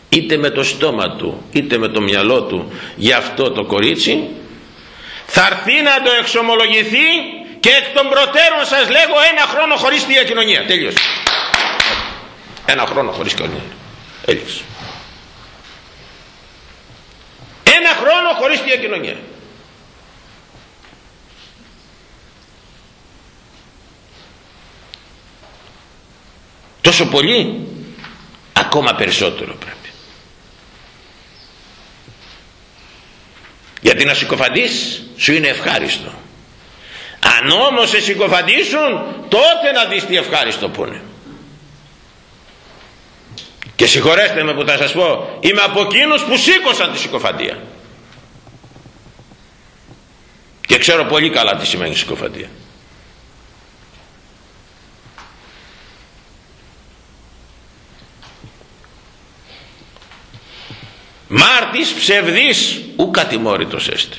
Είτε με το στόμα του είτε με το μυαλό του για αυτό το κορίτσι. Θα έρθει να το εξομολογηθεί και εκ των προτέρων σας λέγω ένα χρόνο χωρίς τη κοινωνία τέλειωσε. Ένα χρόνο χωρίς κοινωνία έλειξε ένα χρόνο χωρίς τη τόσο πολύ ακόμα περισσότερο πρέπει. Γιατί να συκοφαντείς σου είναι ευχάριστο. Αν όμως σε συκοφαντήσουν τότε να δεις τι ευχάριστο που είναι. Και συγχωρέστε με που θα σας πω είμαι από εκείνους που σήκωσαν τη συκοφαντία. Και ξέρω πολύ καλά τι σημαίνει συκοφαντία μάρτης ψευδής ου κατημόρυτος έστε.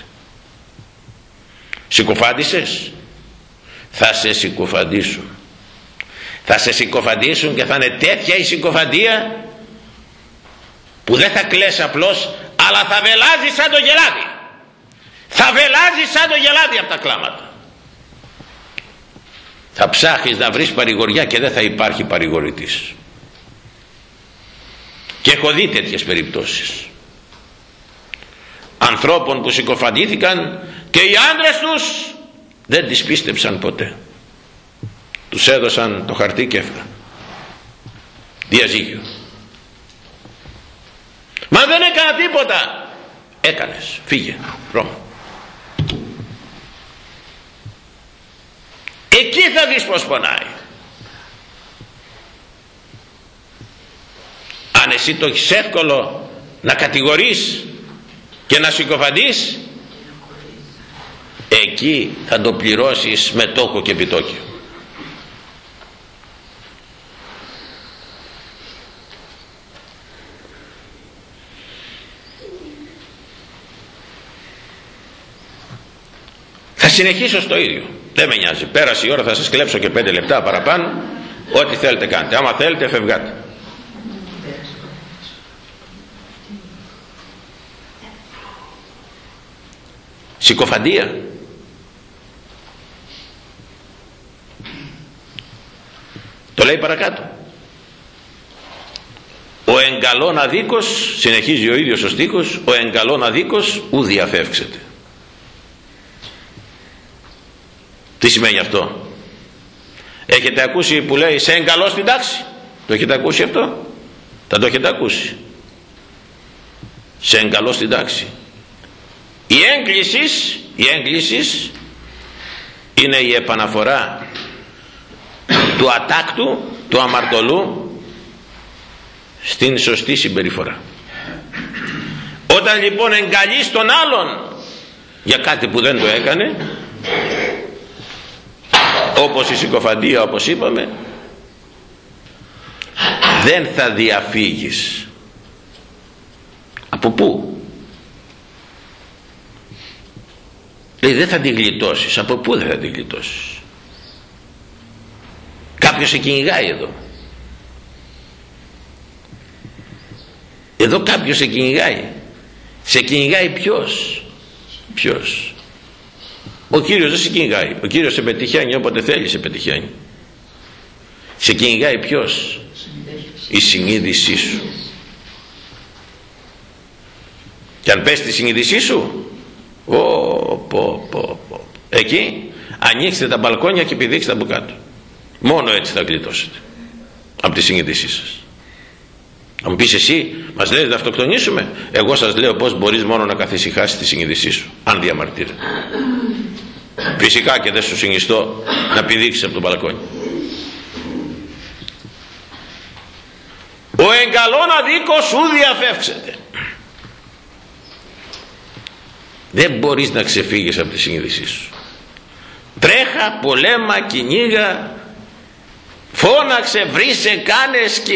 Συκοφάντησες; Θα σε συκοφαντήσουν. Θα σε συκοφαντήσουν και θα είναι τέτοια η συκοφαντία που δεν θα κλαις απλώς αλλά θα βελάζει σαν το γελάδι. Θα βελάζει σαν το γελάδι από τα κλάματα. Θα ψάχνεις να βρεις παρηγοριά και δεν θα υπάρχει παρηγορητής. Και έχω δει τέτοιες περιπτώσεις ανθρώπων που συκοφαντήθηκαν και οι άντρες τους δεν τις πίστεψαν ποτέ. Τους έδωσαν το χαρτί και έφυγαν. Διαζύγιο. Μα δεν έκανα τίποτα. Έκανες. Φύγε. Ρώμα. Εκεί θα δεις πως πονάει. Αν εσύ το έχεις εύκολο να κατηγορείς και να συκοφαντείς εκεί θα το πληρώσεις με τόκο και επιτόκιο. Θα συνεχίσω στο ίδιο. Δεν με νοιάζει. Πέρασε η ώρα θα σας κλέψω και πέντε λεπτά παραπάνω. Ό,τι θέλετε κάντε. Άμα θέλετε φευγάτε συκοφαντία. Το λέει παρακάτω. Ο εγκαλών αδίκος συνεχίζει ο ίδιος ο στίχος ο εγκαλών αδίκος ου διαφεύξεται. Τι σημαίνει αυτό; Έχετε ακούσει που λέει σε εγκαλώ στην τάξη το έχετε ακούσει αυτό; Θα το έχετε ακούσει. Σε εγκαλώ στην τάξη η έγκλησης η έγκλησης είναι η επαναφορά του ατάκτου του αμαρτωλού στην σωστή συμπεριφορά. Όταν λοιπόν εγκαλείς τον άλλον για κάτι που δεν το έκανε όπως η συκοφαντία όπως είπαμε δεν θα διαφύγεις. Από πού; Λέει δεν θα την γλιτώσεις από πού δεν θα την γλιτώσεις; Κάποιος σε κυνηγάει εδώ. Εδώ κάποιος σε κυνηγάει. Σε κυνηγάει ποιος; Ποιος; Ο Κύριος δεν σε κυνηγάει. Ο Κύριος σε πετυχαίνει όποτε θέλει σε πετυχαίνει. Σε κυνηγάει ποιος; Η συνείδησή σου. Και αν πέσει τη συνείδησή σου ο, πω, πω, πω. εκεί ανοίξτε τα μπαλκόνια και πηδήξτε από κάτω μόνο έτσι θα γλιτώσετε. Από τη συνείδησή σας. Αν μου πεις εσύ μας λέει να αυτοκτονήσουμε; Εγώ σας λέω πως μπορείς μόνο να καθησυχάσεις τη συνείδησή σου αν διαμαρτύρεται. Φυσικά και δεν σου συνιστώ να πηδήξεις από το μπαλκόνι. Ο εγκαλών αδίκος σου διαφεύξεται δεν μπορείς να ξεφύγεις από τη συνείδησή σου. Τρέχα, πολέμα, κυνήγα φώναξε, βρήσε, κάνες και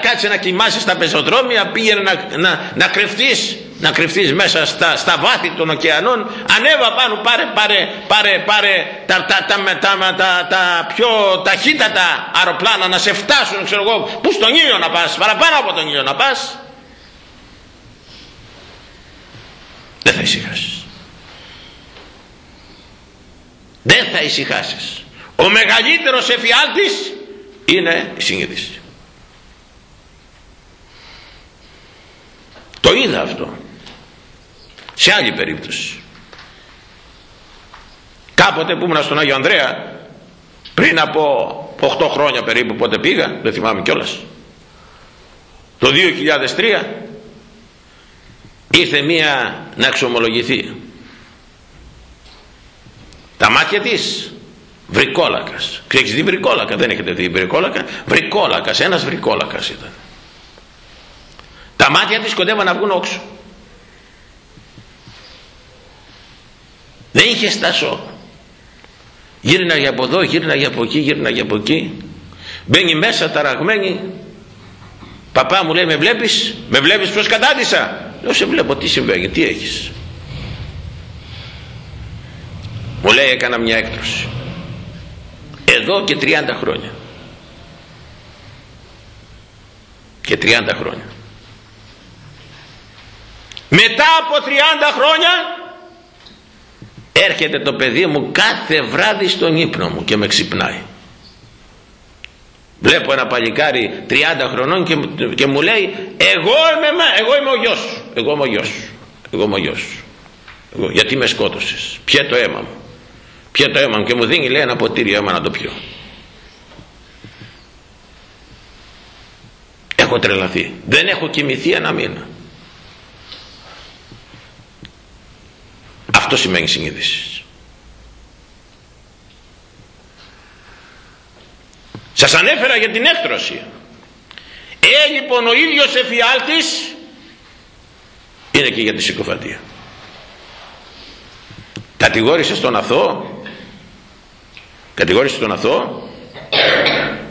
κάτσε να κοιμάσαι στα πεζοδρόμια πήγαινε να, να, να κρυφτείς να κρυφτείς μέσα στα, στα βάθη των ωκεανών. Ανέβα πάνω πάρε, πάρε, πάρε, πάρε τα, τα, τα, τα, τα, τα πιο ταχύτατα αεροπλάνα να σε φτάσουν ξέρω εγώ που στον ήλιο να πας παραπάνω από τον ήλιο να πας δεν θα ησυχάσεις. Δεν θα ησυχάσεις. Ο μεγαλύτερος εφιάλτης είναι η συνείδηση. Το είδα αυτό. Σε άλλη περίπτωση. Κάποτε που ήμουν στον Άγιο Ανδρέα πριν από 8 χρόνια περίπου πότε πήγα δεν θυμάμαι κιόλας το 2003 ήρθε μία να εξομολογηθεί τα μάτια της βρικόλακας. Ξέρεις δει βρικόλακα δεν έχετε δει βρικόλακα; Βρικόλακας ένας βρικόλακας ήταν. Τα μάτια της κοντεύαν να βγουν όξω δεν είχε στάσο γύρναγε από εδώ γύρναγε από εκεί γύρναγε από εκεί. Μπαίνει μέσα ταραγμένη. Παπά μου λέει με βλέπεις; Με βλέπεις; Πως κατάντησα; Λέω σε βλέπω τι συμβαίνει τι έχεις. Μου λέει έκανα μια έκτρωση. Εδώ και 30 χρόνια. Και 30 χρόνια. Μετά από 30 χρόνια έρχεται το παιδί μου κάθε βράδυ στον ύπνο μου και με ξυπνάει βλέπω ένα παλικάρι 30 χρονών και, και μου λέει εγώ είμαι, εγώ είμαι ο γιος σου εγώ είμαι ο γιος σου εγώ είμαι ο γιος σου εγώ, γιατί με σκότωσες πιέ το αίμα μου πιέ το αίμα μου και μου δίνει λέει ένα ποτήρι αίμα να το πιω έχω τρελαθεί. Δεν έχω κοιμηθεί ένα μήνα. Αυτό σημαίνει συνείδησης σας ανέφερα για την έκτρωση. Ε λοιπόν ο ίδιος εφιάλτης είναι και για τη συκοφαντία. Κατηγόρησε τον αθώο κατηγόρησε τον αθώο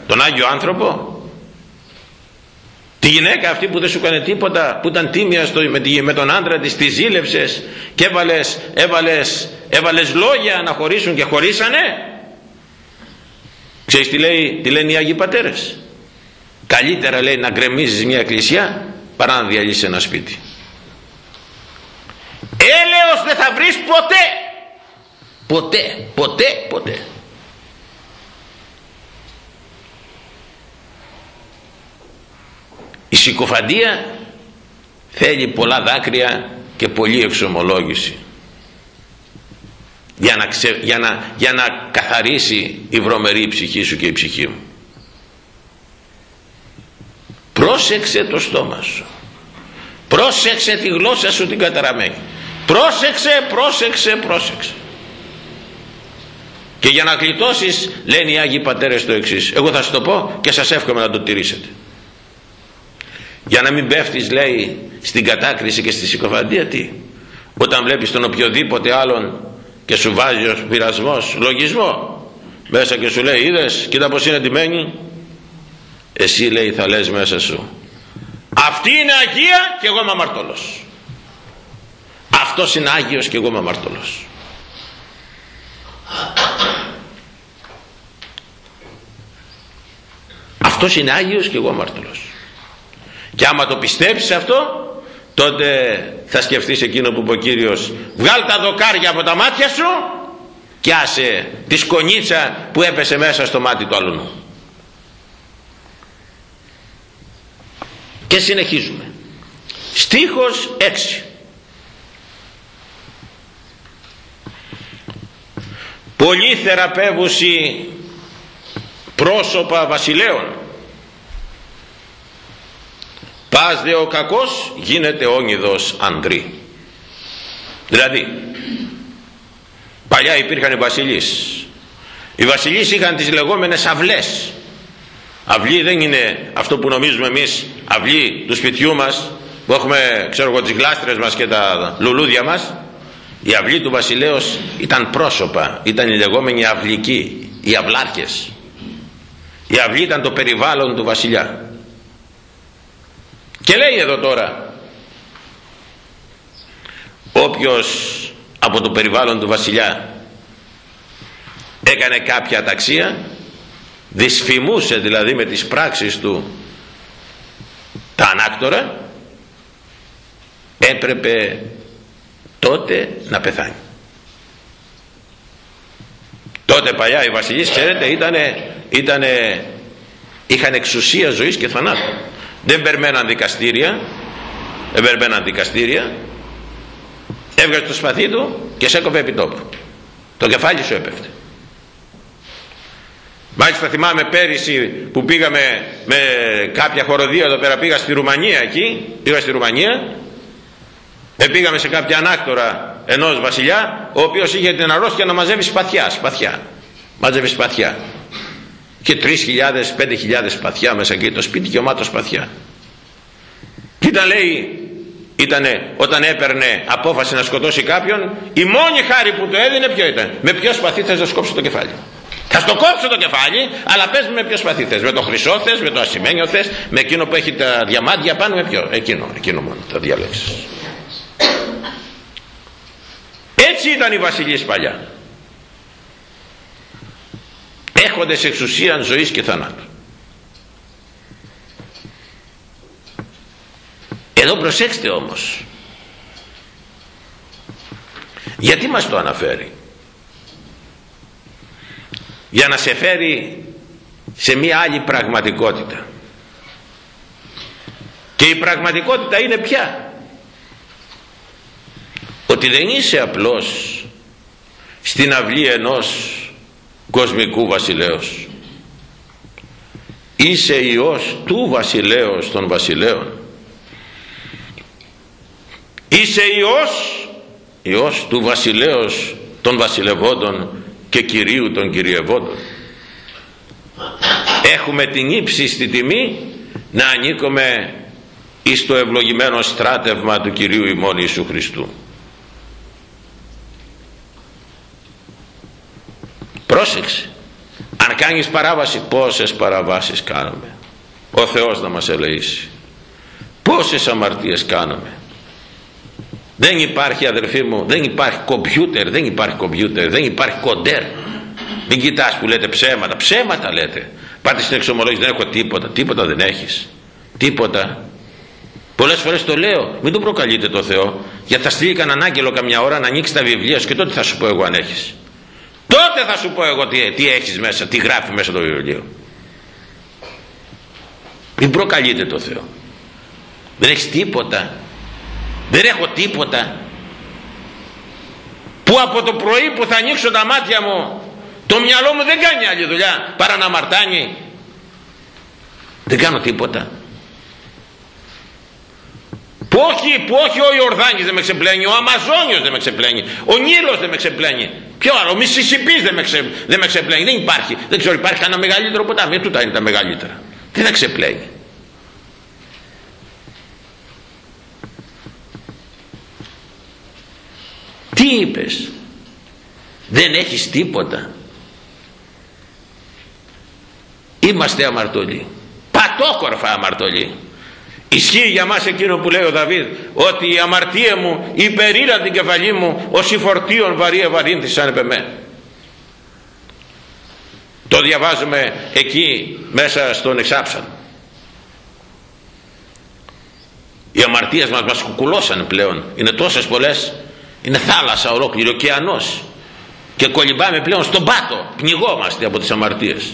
τον Άγιο άνθρωπο τη γυναίκα αυτή που δεν σου έκανε τίποτα που ήταν τίμια στο, με, με, τον άντρα της τη ζήλευσες και έβαλες, έβαλες, έβαλες λόγια να χωρίσουν και χωρίσανε ξέρεις τι, λέει, τι λένε οι Άγιοι Πατέρες; Καλύτερα λέει να γκρεμίζεις μια εκκλησιά παρά να διαλύσεις ένα σπίτι. Έλεος δεν θα βρεις ποτέ! Ποτέ ποτέ ποτέ. Η συκοφαντία θέλει πολλά δάκρυα και πολλή εξομολόγηση για να, για, να, για να καθαρίσει η βρωμερή ψυχή σου και η ψυχή μου. Πρόσεξε το στόμα σου. Πρόσεξε τη γλώσσα σου την καταραμένη. Πρόσεξε πρόσεξε πρόσεξε. Και για να γλιτώσεις λένε οι Άγιοι Πατέρες το εξής. Εγώ θα σου το πω και σας εύχομαι να το τηρήσετε. Για να μην πέφτεις λέει στην κατάκριση και στη συκοφαντία τι; Όταν βλέπεις τον οποιοδήποτε άλλον και σου βάζει ο πειρασμός λογισμό. Μέσα και σου λέει είδες κοίτα πως είναι ντυμένη εσύ λέει θα λες μέσα σου αυτή είναι Αγία και εγώ είμαι αμαρτωλός αυτός είναι Άγιος και εγώ είμαι αμαρτωλός. Αυτός είναι Άγιος και εγώ αμαρτωλός. Και άμα το πιστέψεις αυτό τότε θα σκεφτείς εκείνο που είπε ο Κύριος βγάλ τα δοκάρια από τα μάτια σου και άσε τη σκονίτσα που έπεσε μέσα στο μάτι του αλλού και συνεχίζουμε. Στίχος 6 πολλοί θεραπεύουσι πρόσωπα βασιλέων πας δε ο κακός γίνεται όνειδος αντρί δηλαδή παλιά υπήρχαν οι βασιλείς. Οι βασιλείς είχαν τις λεγόμενες αυλές. Αυλή δεν είναι αυτό που νομίζουμε εμείς αυλή του σπιτιού μας που έχουμε ξέρω εγώ τις γλάστρες μας και τα λουλούδια μας. Η αυλή του βασιλέως ήταν πρόσωπα ήταν οι λεγόμενοι αυλικοί οι αυλάρχες. Η αυλή ήταν το περιβάλλον του βασιλιά και λέει εδώ τώρα όποιος από το περιβάλλον του βασιλιά έκανε κάποια ταξία δυσφημούσε δηλαδή με τις πράξεις του τα ανάκτορα έπρεπε τότε να πεθάνει. Τότε παλιά οι βασιλείς ξέρετε ήτανε, ήτανε, είχαν εξουσία ζωής και θανάτου δεν περμέναν δικαστήρια. Δεν περμέναν δικαστήρια. Έβγαζε το σπαθί του και σε έκοβε επί τόπου. Το κεφάλι σου έπεφτε. Μάλιστα θυμάμαι πέρυσι που πήγαμε με κάποια χοροδία εδώ πέρα. Πήγα στη Ρουμανία εκεί. Πήγα στη Ρουμανία. Ε, πήγαμε σε κάποια ανάκτορα ενός βασιλιά ο οποίος είχε την αρρώστια να μαζεύει σπαθιά σπαθιά. Μάζευε σπαθιά και 3.000-5.000 σπαθιά μέσα εκεί το σπίτι και ομάτω σπαθιά. Και ήταν λέει ήτανε, όταν έπαιρνε απόφαση να σκοτώσει κάποιον η μόνη χάρη που του έδινε ποιο ήταν; Με ποιο σπαθί θες να σκόψω το κεφάλι; Θα στο κόψω το κεφάλι αλλά πες με ποιο σπαθί θες. Με το χρυσό θες, με το ασημένιο θες με εκείνο που έχει τα διαμάντια πάνω με ποιο; Εκείνο, εκείνο μόνο θα διαλέξεις. Έτσι ήταν οι βασιλείς παλιά έχοντες εξουσίαν ζωής και θανάτου. Εδώ προσέξτε όμως. Γιατί μας το αναφέρει; Για να σε φέρει σε μια άλλη πραγματικότητα. Και η πραγματικότητα είναι πια ότι δεν είσαι απλώς στην αυλή ενός κοσμικού βασιλέως. Είσαι Υιός του βασιλέως των βασιλέων. Είσαι Υιός Υιός του βασιλέως των βασιλευόντων και Κυρίου των κυριευόντων. Έχουμε την ύψιστη τιμή να ανήκουμε εις το ευλογημένο στράτευμα του Κυρίου ημών Ιησού Χριστού πρόσεξε. Αν κάνεις παράβαση πόσες παραβάσεις κάνουμε. Ο Θεός να μας ελεήσει πόσες αμαρτίες κάνουμε. Δεν υπάρχει αδερφοί μου δεν υπάρχει κομπιούτερ δεν υπάρχει κομπιούτερ δεν υπάρχει κοντέρ. Μην κοιτάς που λέτε ψέματα. Ψέματα λέτε. Πάτε στην εξομολόγηση δεν έχω τίποτα. Τίποτα δεν έχεις. Τίποτα. Πολλές φορές το λέω. Μην το προκαλείτε το Θεό. Γιατί θα στείλει κανέναν άγγελο καμιά ώρα να ανοίξει τα βιβλία σου και τότε θα σου πω εγώ αν έχεις τότε θα σου πω εγώ τι, τι έχεις μέσα τι γράφει μέσα το βιβλίο. Μην προκαλείτε το Θεό. Δεν έχεις τίποτα. Δεν έχω τίποτα. Που από το πρωί που θα ανοίξω τα μάτια μου το μυαλό μου δεν κάνει άλλη δουλειά παρά να μαρτάνει δεν κάνω τίποτα που όχι, που όχι ο Ιορδάνης δεν με ξεπλένει, ο Αμαζόνιος δεν με ξεπλένει, ο Νείλος δεν με ξεπλένει. Ποιο άλλο, ο Μισισιπής δεν με, ξε, δεν με ξεπλένει. Δεν υπάρχει. Δεν ξέρω, υπάρχει κανένα μεγαλύτερο ποτάμι. Τούτα είναι τα μεγαλύτερα. Τι θα ξεπλένει. Τι είπες; Δεν έχεις τίποτα. Είμαστε αμαρτωλοί. Πατόκορφα αμαρτωλοί. Ισχύει για μας εκείνο που λέει ο Δαβίδ ότι η αμαρτία μου υπερήλα την κεφαλή μου ως η φορτίων βαρύ ευαρύνθησαν επ' εμέ. Το διαβάζουμε εκεί μέσα στον εξάψαν. Οι αμαρτίες μας μας κουκουλώσαν πλέον. Είναι τόσες πολλές. Είναι θάλασσα ολόκληρη, ωκεανός. Και κολυμπάμε πλέον στον πάτο. Πνιγόμαστε από τις αμαρτίες.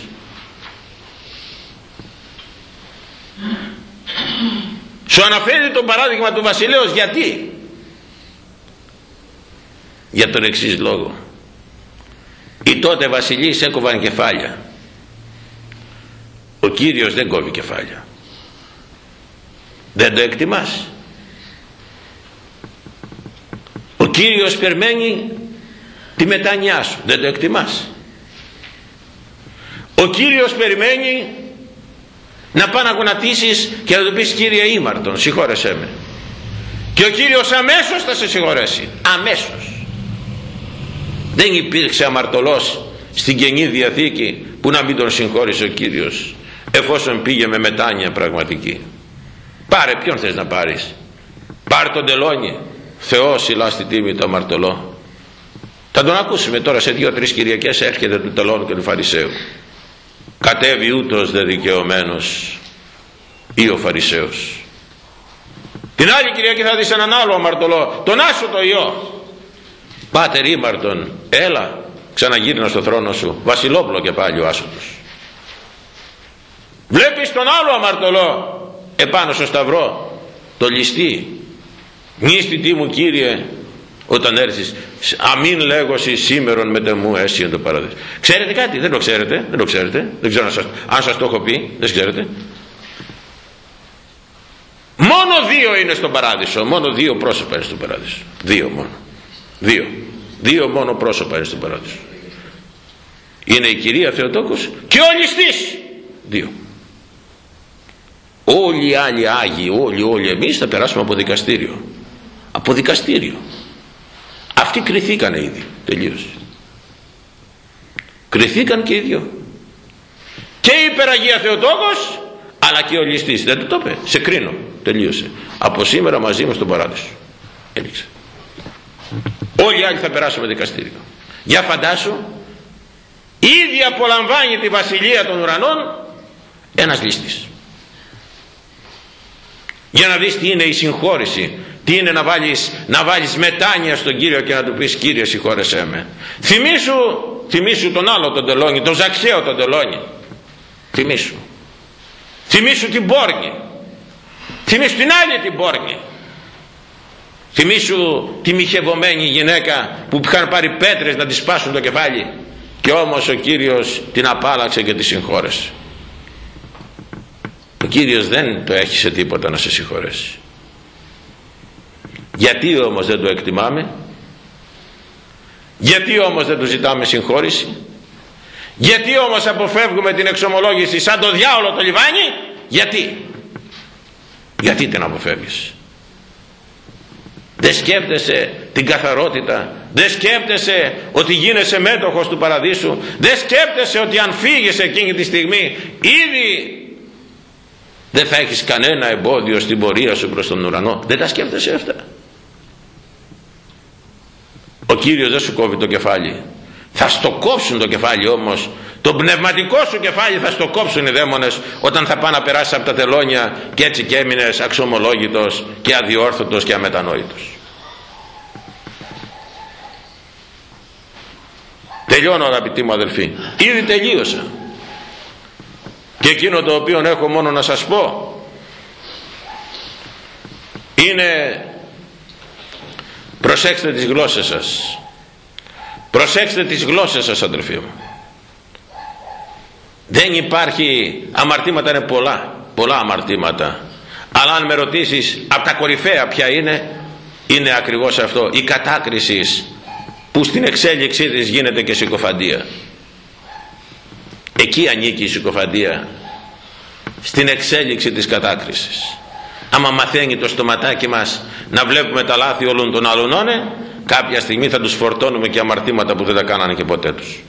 Σου αναφέρει το παράδειγμα του βασιλέως γιατί; Για τον εξής λόγο. Οι τότε βασιλείς έκοβαν κεφάλια. Ο Κύριος δεν κόβει κεφάλια. Δεν το εκτιμάς. Ο Κύριος περιμένει τη μετάνιά σου. Δεν το εκτιμάς. Ο Κύριος περιμένει να πάει να γονατίσεις και να του πεις Κύριε ήμαρτον συγχώρεσέ με και ο Κύριος αμέσως θα σε συγχωρέσει. Αμέσως. Δεν υπήρξε αμαρτωλός στην Καινή Διαθήκη που να μην τον συγχώρησε ο Κύριος εφόσον πήγε με μετάνοια πραγματική. Πάρε ποιον θες να πάρεις; Πάρε τον τελώνι Θεό σιλά στη τίμη το αμαρτωλό. Θα τον ακούσουμε τώρα σε δύο-τρεις Κυριακές έρχεται του τελώνου και του Φαρισαίου κατέβει ούτως δε δικαιωμένος ή ο Φαρισαίος. Την άλλη Κυριακή θα δεις έναν άλλο αμαρτωλό τον Άσο το Υιό. Πάτερ ήμαρτον έλα ξαναγύρνα στο θρόνο σου βασιλόπλο και πάλι ο Άσοτος βλέπεις τον άλλο αμαρτωλό επάνω στο σταυρό το ληστή. Νύστη τι μου Κύριε όταν έρθεις αμήν λέγωση σήμερον με τεμού έσυ το παράδεισο ξέρετε κάτι δεν το ξέρετε δεν το ξέρετε δεν ξέρω αν σας, αν σας το έχω πει δεν ξέρετε. Μόνο δύο είναι στον παράδεισο μόνο δύο πρόσωπα είναι στον παράδεισο. Δύο μόνο. Δύο. Δύο μόνο πρόσωπα είναι στον παράδεισο. Είναι η κυρία Θεοτόκος και ο ληστής. Δύο. Όλοι οι άλλοι Άγιοι όλοι όλοι εμείς θα περάσουμε από δικαστήριο. Από δικαστήριο αυτοί κρυθήκανε ήδη. Τελείωσε. Κρυθήκαν και οι δυο. Και η υπεραγία Θεοτόκος αλλά και ο ληστής. Δεν το είπε. Σε κρίνω. Τελείωσε. Από σήμερα μαζί μου στον παράδεισο. Έληξε. Όλοι οι άλλοι θα περάσουμε δικαστήριο. Για φαντάσου ήδη απολαμβάνει τη βασιλεία των ουρανών ένας ληστής. Για να δεις τι είναι η συγχώρηση τι είναι να βάλεις, να βάλεις μετάνοια στον Κύριο και να του πεις Κύριε συγχώρεσέ με θυμήσου, θυμήσου τον άλλο τον τελώνη τον Ζαξαίο τον τελώνη. Θυμήσου. Θυμήσου την πόρνη. Θυμήσου την άλλη την πόρνη. Θυμήσου τη μοιχευωμένη γυναίκα που είχαν πάρει πέτρες να τη σπάσουν το κεφάλι. Και όμως ο Κύριος την απάλαξε και τη συγχώρεσε. Ο Κύριος δεν το έχει σε τίποτα να σε συγχωρέσει γιατί όμως δεν το εκτιμάμε; Γιατί όμως δεν του ζητάμε συγχώρηση; Γιατί όμως αποφεύγουμε την εξομολόγηση σαν το διάολο το λιβάνι; Γιατί; Γιατί την αποφεύγεις; Δεν σκέπτεσαι την καθαρότητα; Δεν σκέπτεσαι ότι γίνεσαι μέτοχος του παραδείσου; Δεν σκέπτεσαι ότι αν φύγεις εκείνη τη στιγμή ήδη δεν θα έχεις κανένα εμπόδιο στην πορεία σου προς τον ουρανό; Δεν τα σκέφτεσαι αυτά; Ο Κύριος δεν σου κόβει το κεφάλι. Θα στο κόψουν το κεφάλι όμως. Το πνευματικό σου κεφάλι θα στο κόψουν οι δαίμονες όταν θα πάνε να περάσει από τα τελώνια και έτσι και έμεινες αξιωμολόγητος και αδιόρθωτος και αμετανόητος. Τελειώνω αγαπητοί μου αδελφοί. Ήδη τελείωσα. Και εκείνο το οποίο έχω μόνο να σας πω είναι προσέξτε τις γλώσσες σας. Προσέξτε τις γλώσσες σας αδελφοί μου. Δεν υπάρχει αμαρτήματα είναι πολλά πολλά αμαρτήματα. Αλλά αν με ρωτήσεις από τα κορυφαία ποια είναι είναι ακριβώς αυτό. Η κατάκριση που στην εξέλιξή της γίνεται και συκοφαντία. Εκεί ανήκει η συκοφαντία στην εξέλιξη της κατάκρισης άμα μαθαίνει το στοματάκι μας να βλέπουμε τα λάθη όλων των άλλων κάποια στιγμή θα τους φορτώνουμε και αμαρτήματα που δεν τα κάνανε και ποτέ τους.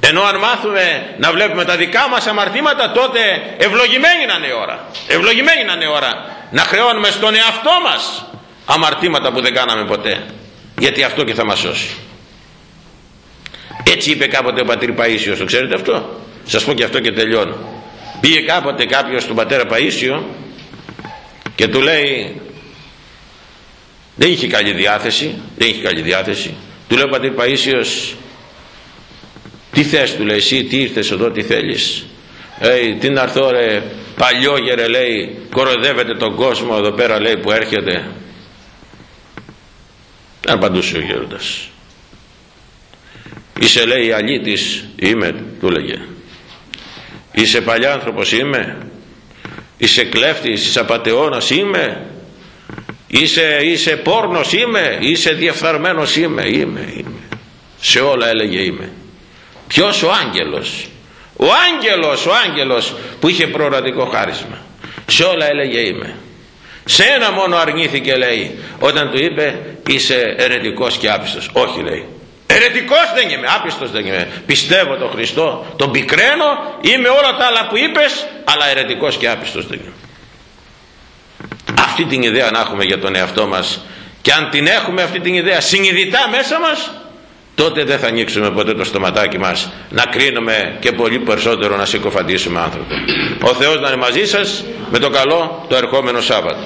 Ενώ αν μάθουμε να βλέπουμε τα δικά μας αμαρτήματα τότε ευλογημένη να είναι η ώρα. Ευλογημένη να είναι η ώρα. Να χρεώνουμε στον εαυτό μας αμαρτήματα που δεν κάναμε ποτέ. Γιατί αυτό και θα μας σώσει. Έτσι είπε κάποτε ο πατήρ Παΐσιος το ξέρετε αυτό; Σας πω και αυτό και τελειώνω. Πήγε κάποτε κάποιος στον πατέρα Παΐσιο και του λέει δεν είχε καλή διάθεση δεν είχε καλή διάθεση. Του λέει ο πατήρ Παΐσιος τι θες του λέει εσύ τι ήρθες εδώ τι θέλεις. Ε, τι να έρθω ρε παλιόγερε λέει κοροϊδεύετε τον κόσμο εδώ πέρα λέει που έρχεται δεν απαντούσε ο γέροντας. Είσαι λέει αλήτης είμαι του λέγε. Είσαι παλιάνθρωπος είμαι είσαι κλέφτης είσαι απατεώνας είμαι. Είσαι, είσαι πόρνος είμαι. Είσαι διεφθαρμένος είμαι είμαι είμαι. Σε όλα έλεγε είμαι. Ποιος ο άγγελος; Ο άγγελος ο άγγελος που είχε προορατικό χάρισμα. Σε όλα έλεγε είμαι. Σε ένα μόνο αρνήθηκε λέει όταν του είπε είσαι ερετικός και άπιστος όχι λέει ερετικός δεν είμαι άπιστος δεν είμαι πιστεύω τον Χριστό τον πικραίνω είμαι όλα τα άλλα που είπες αλλά ερετικός και άπιστος δεν είμαι αυτή την ιδέα να έχουμε για τον εαυτό μας και αν την έχουμε αυτή την ιδέα συνειδητά μέσα μας τότε δεν θα ανοίξουμε ποτέ το στοματάκι μας να κρίνουμε και πολύ περισσότερο να συκοφαντήσουμε άνθρωπο. Ο Θεός να είναι μαζί σας με το καλό το ερχόμενο Σάββατο.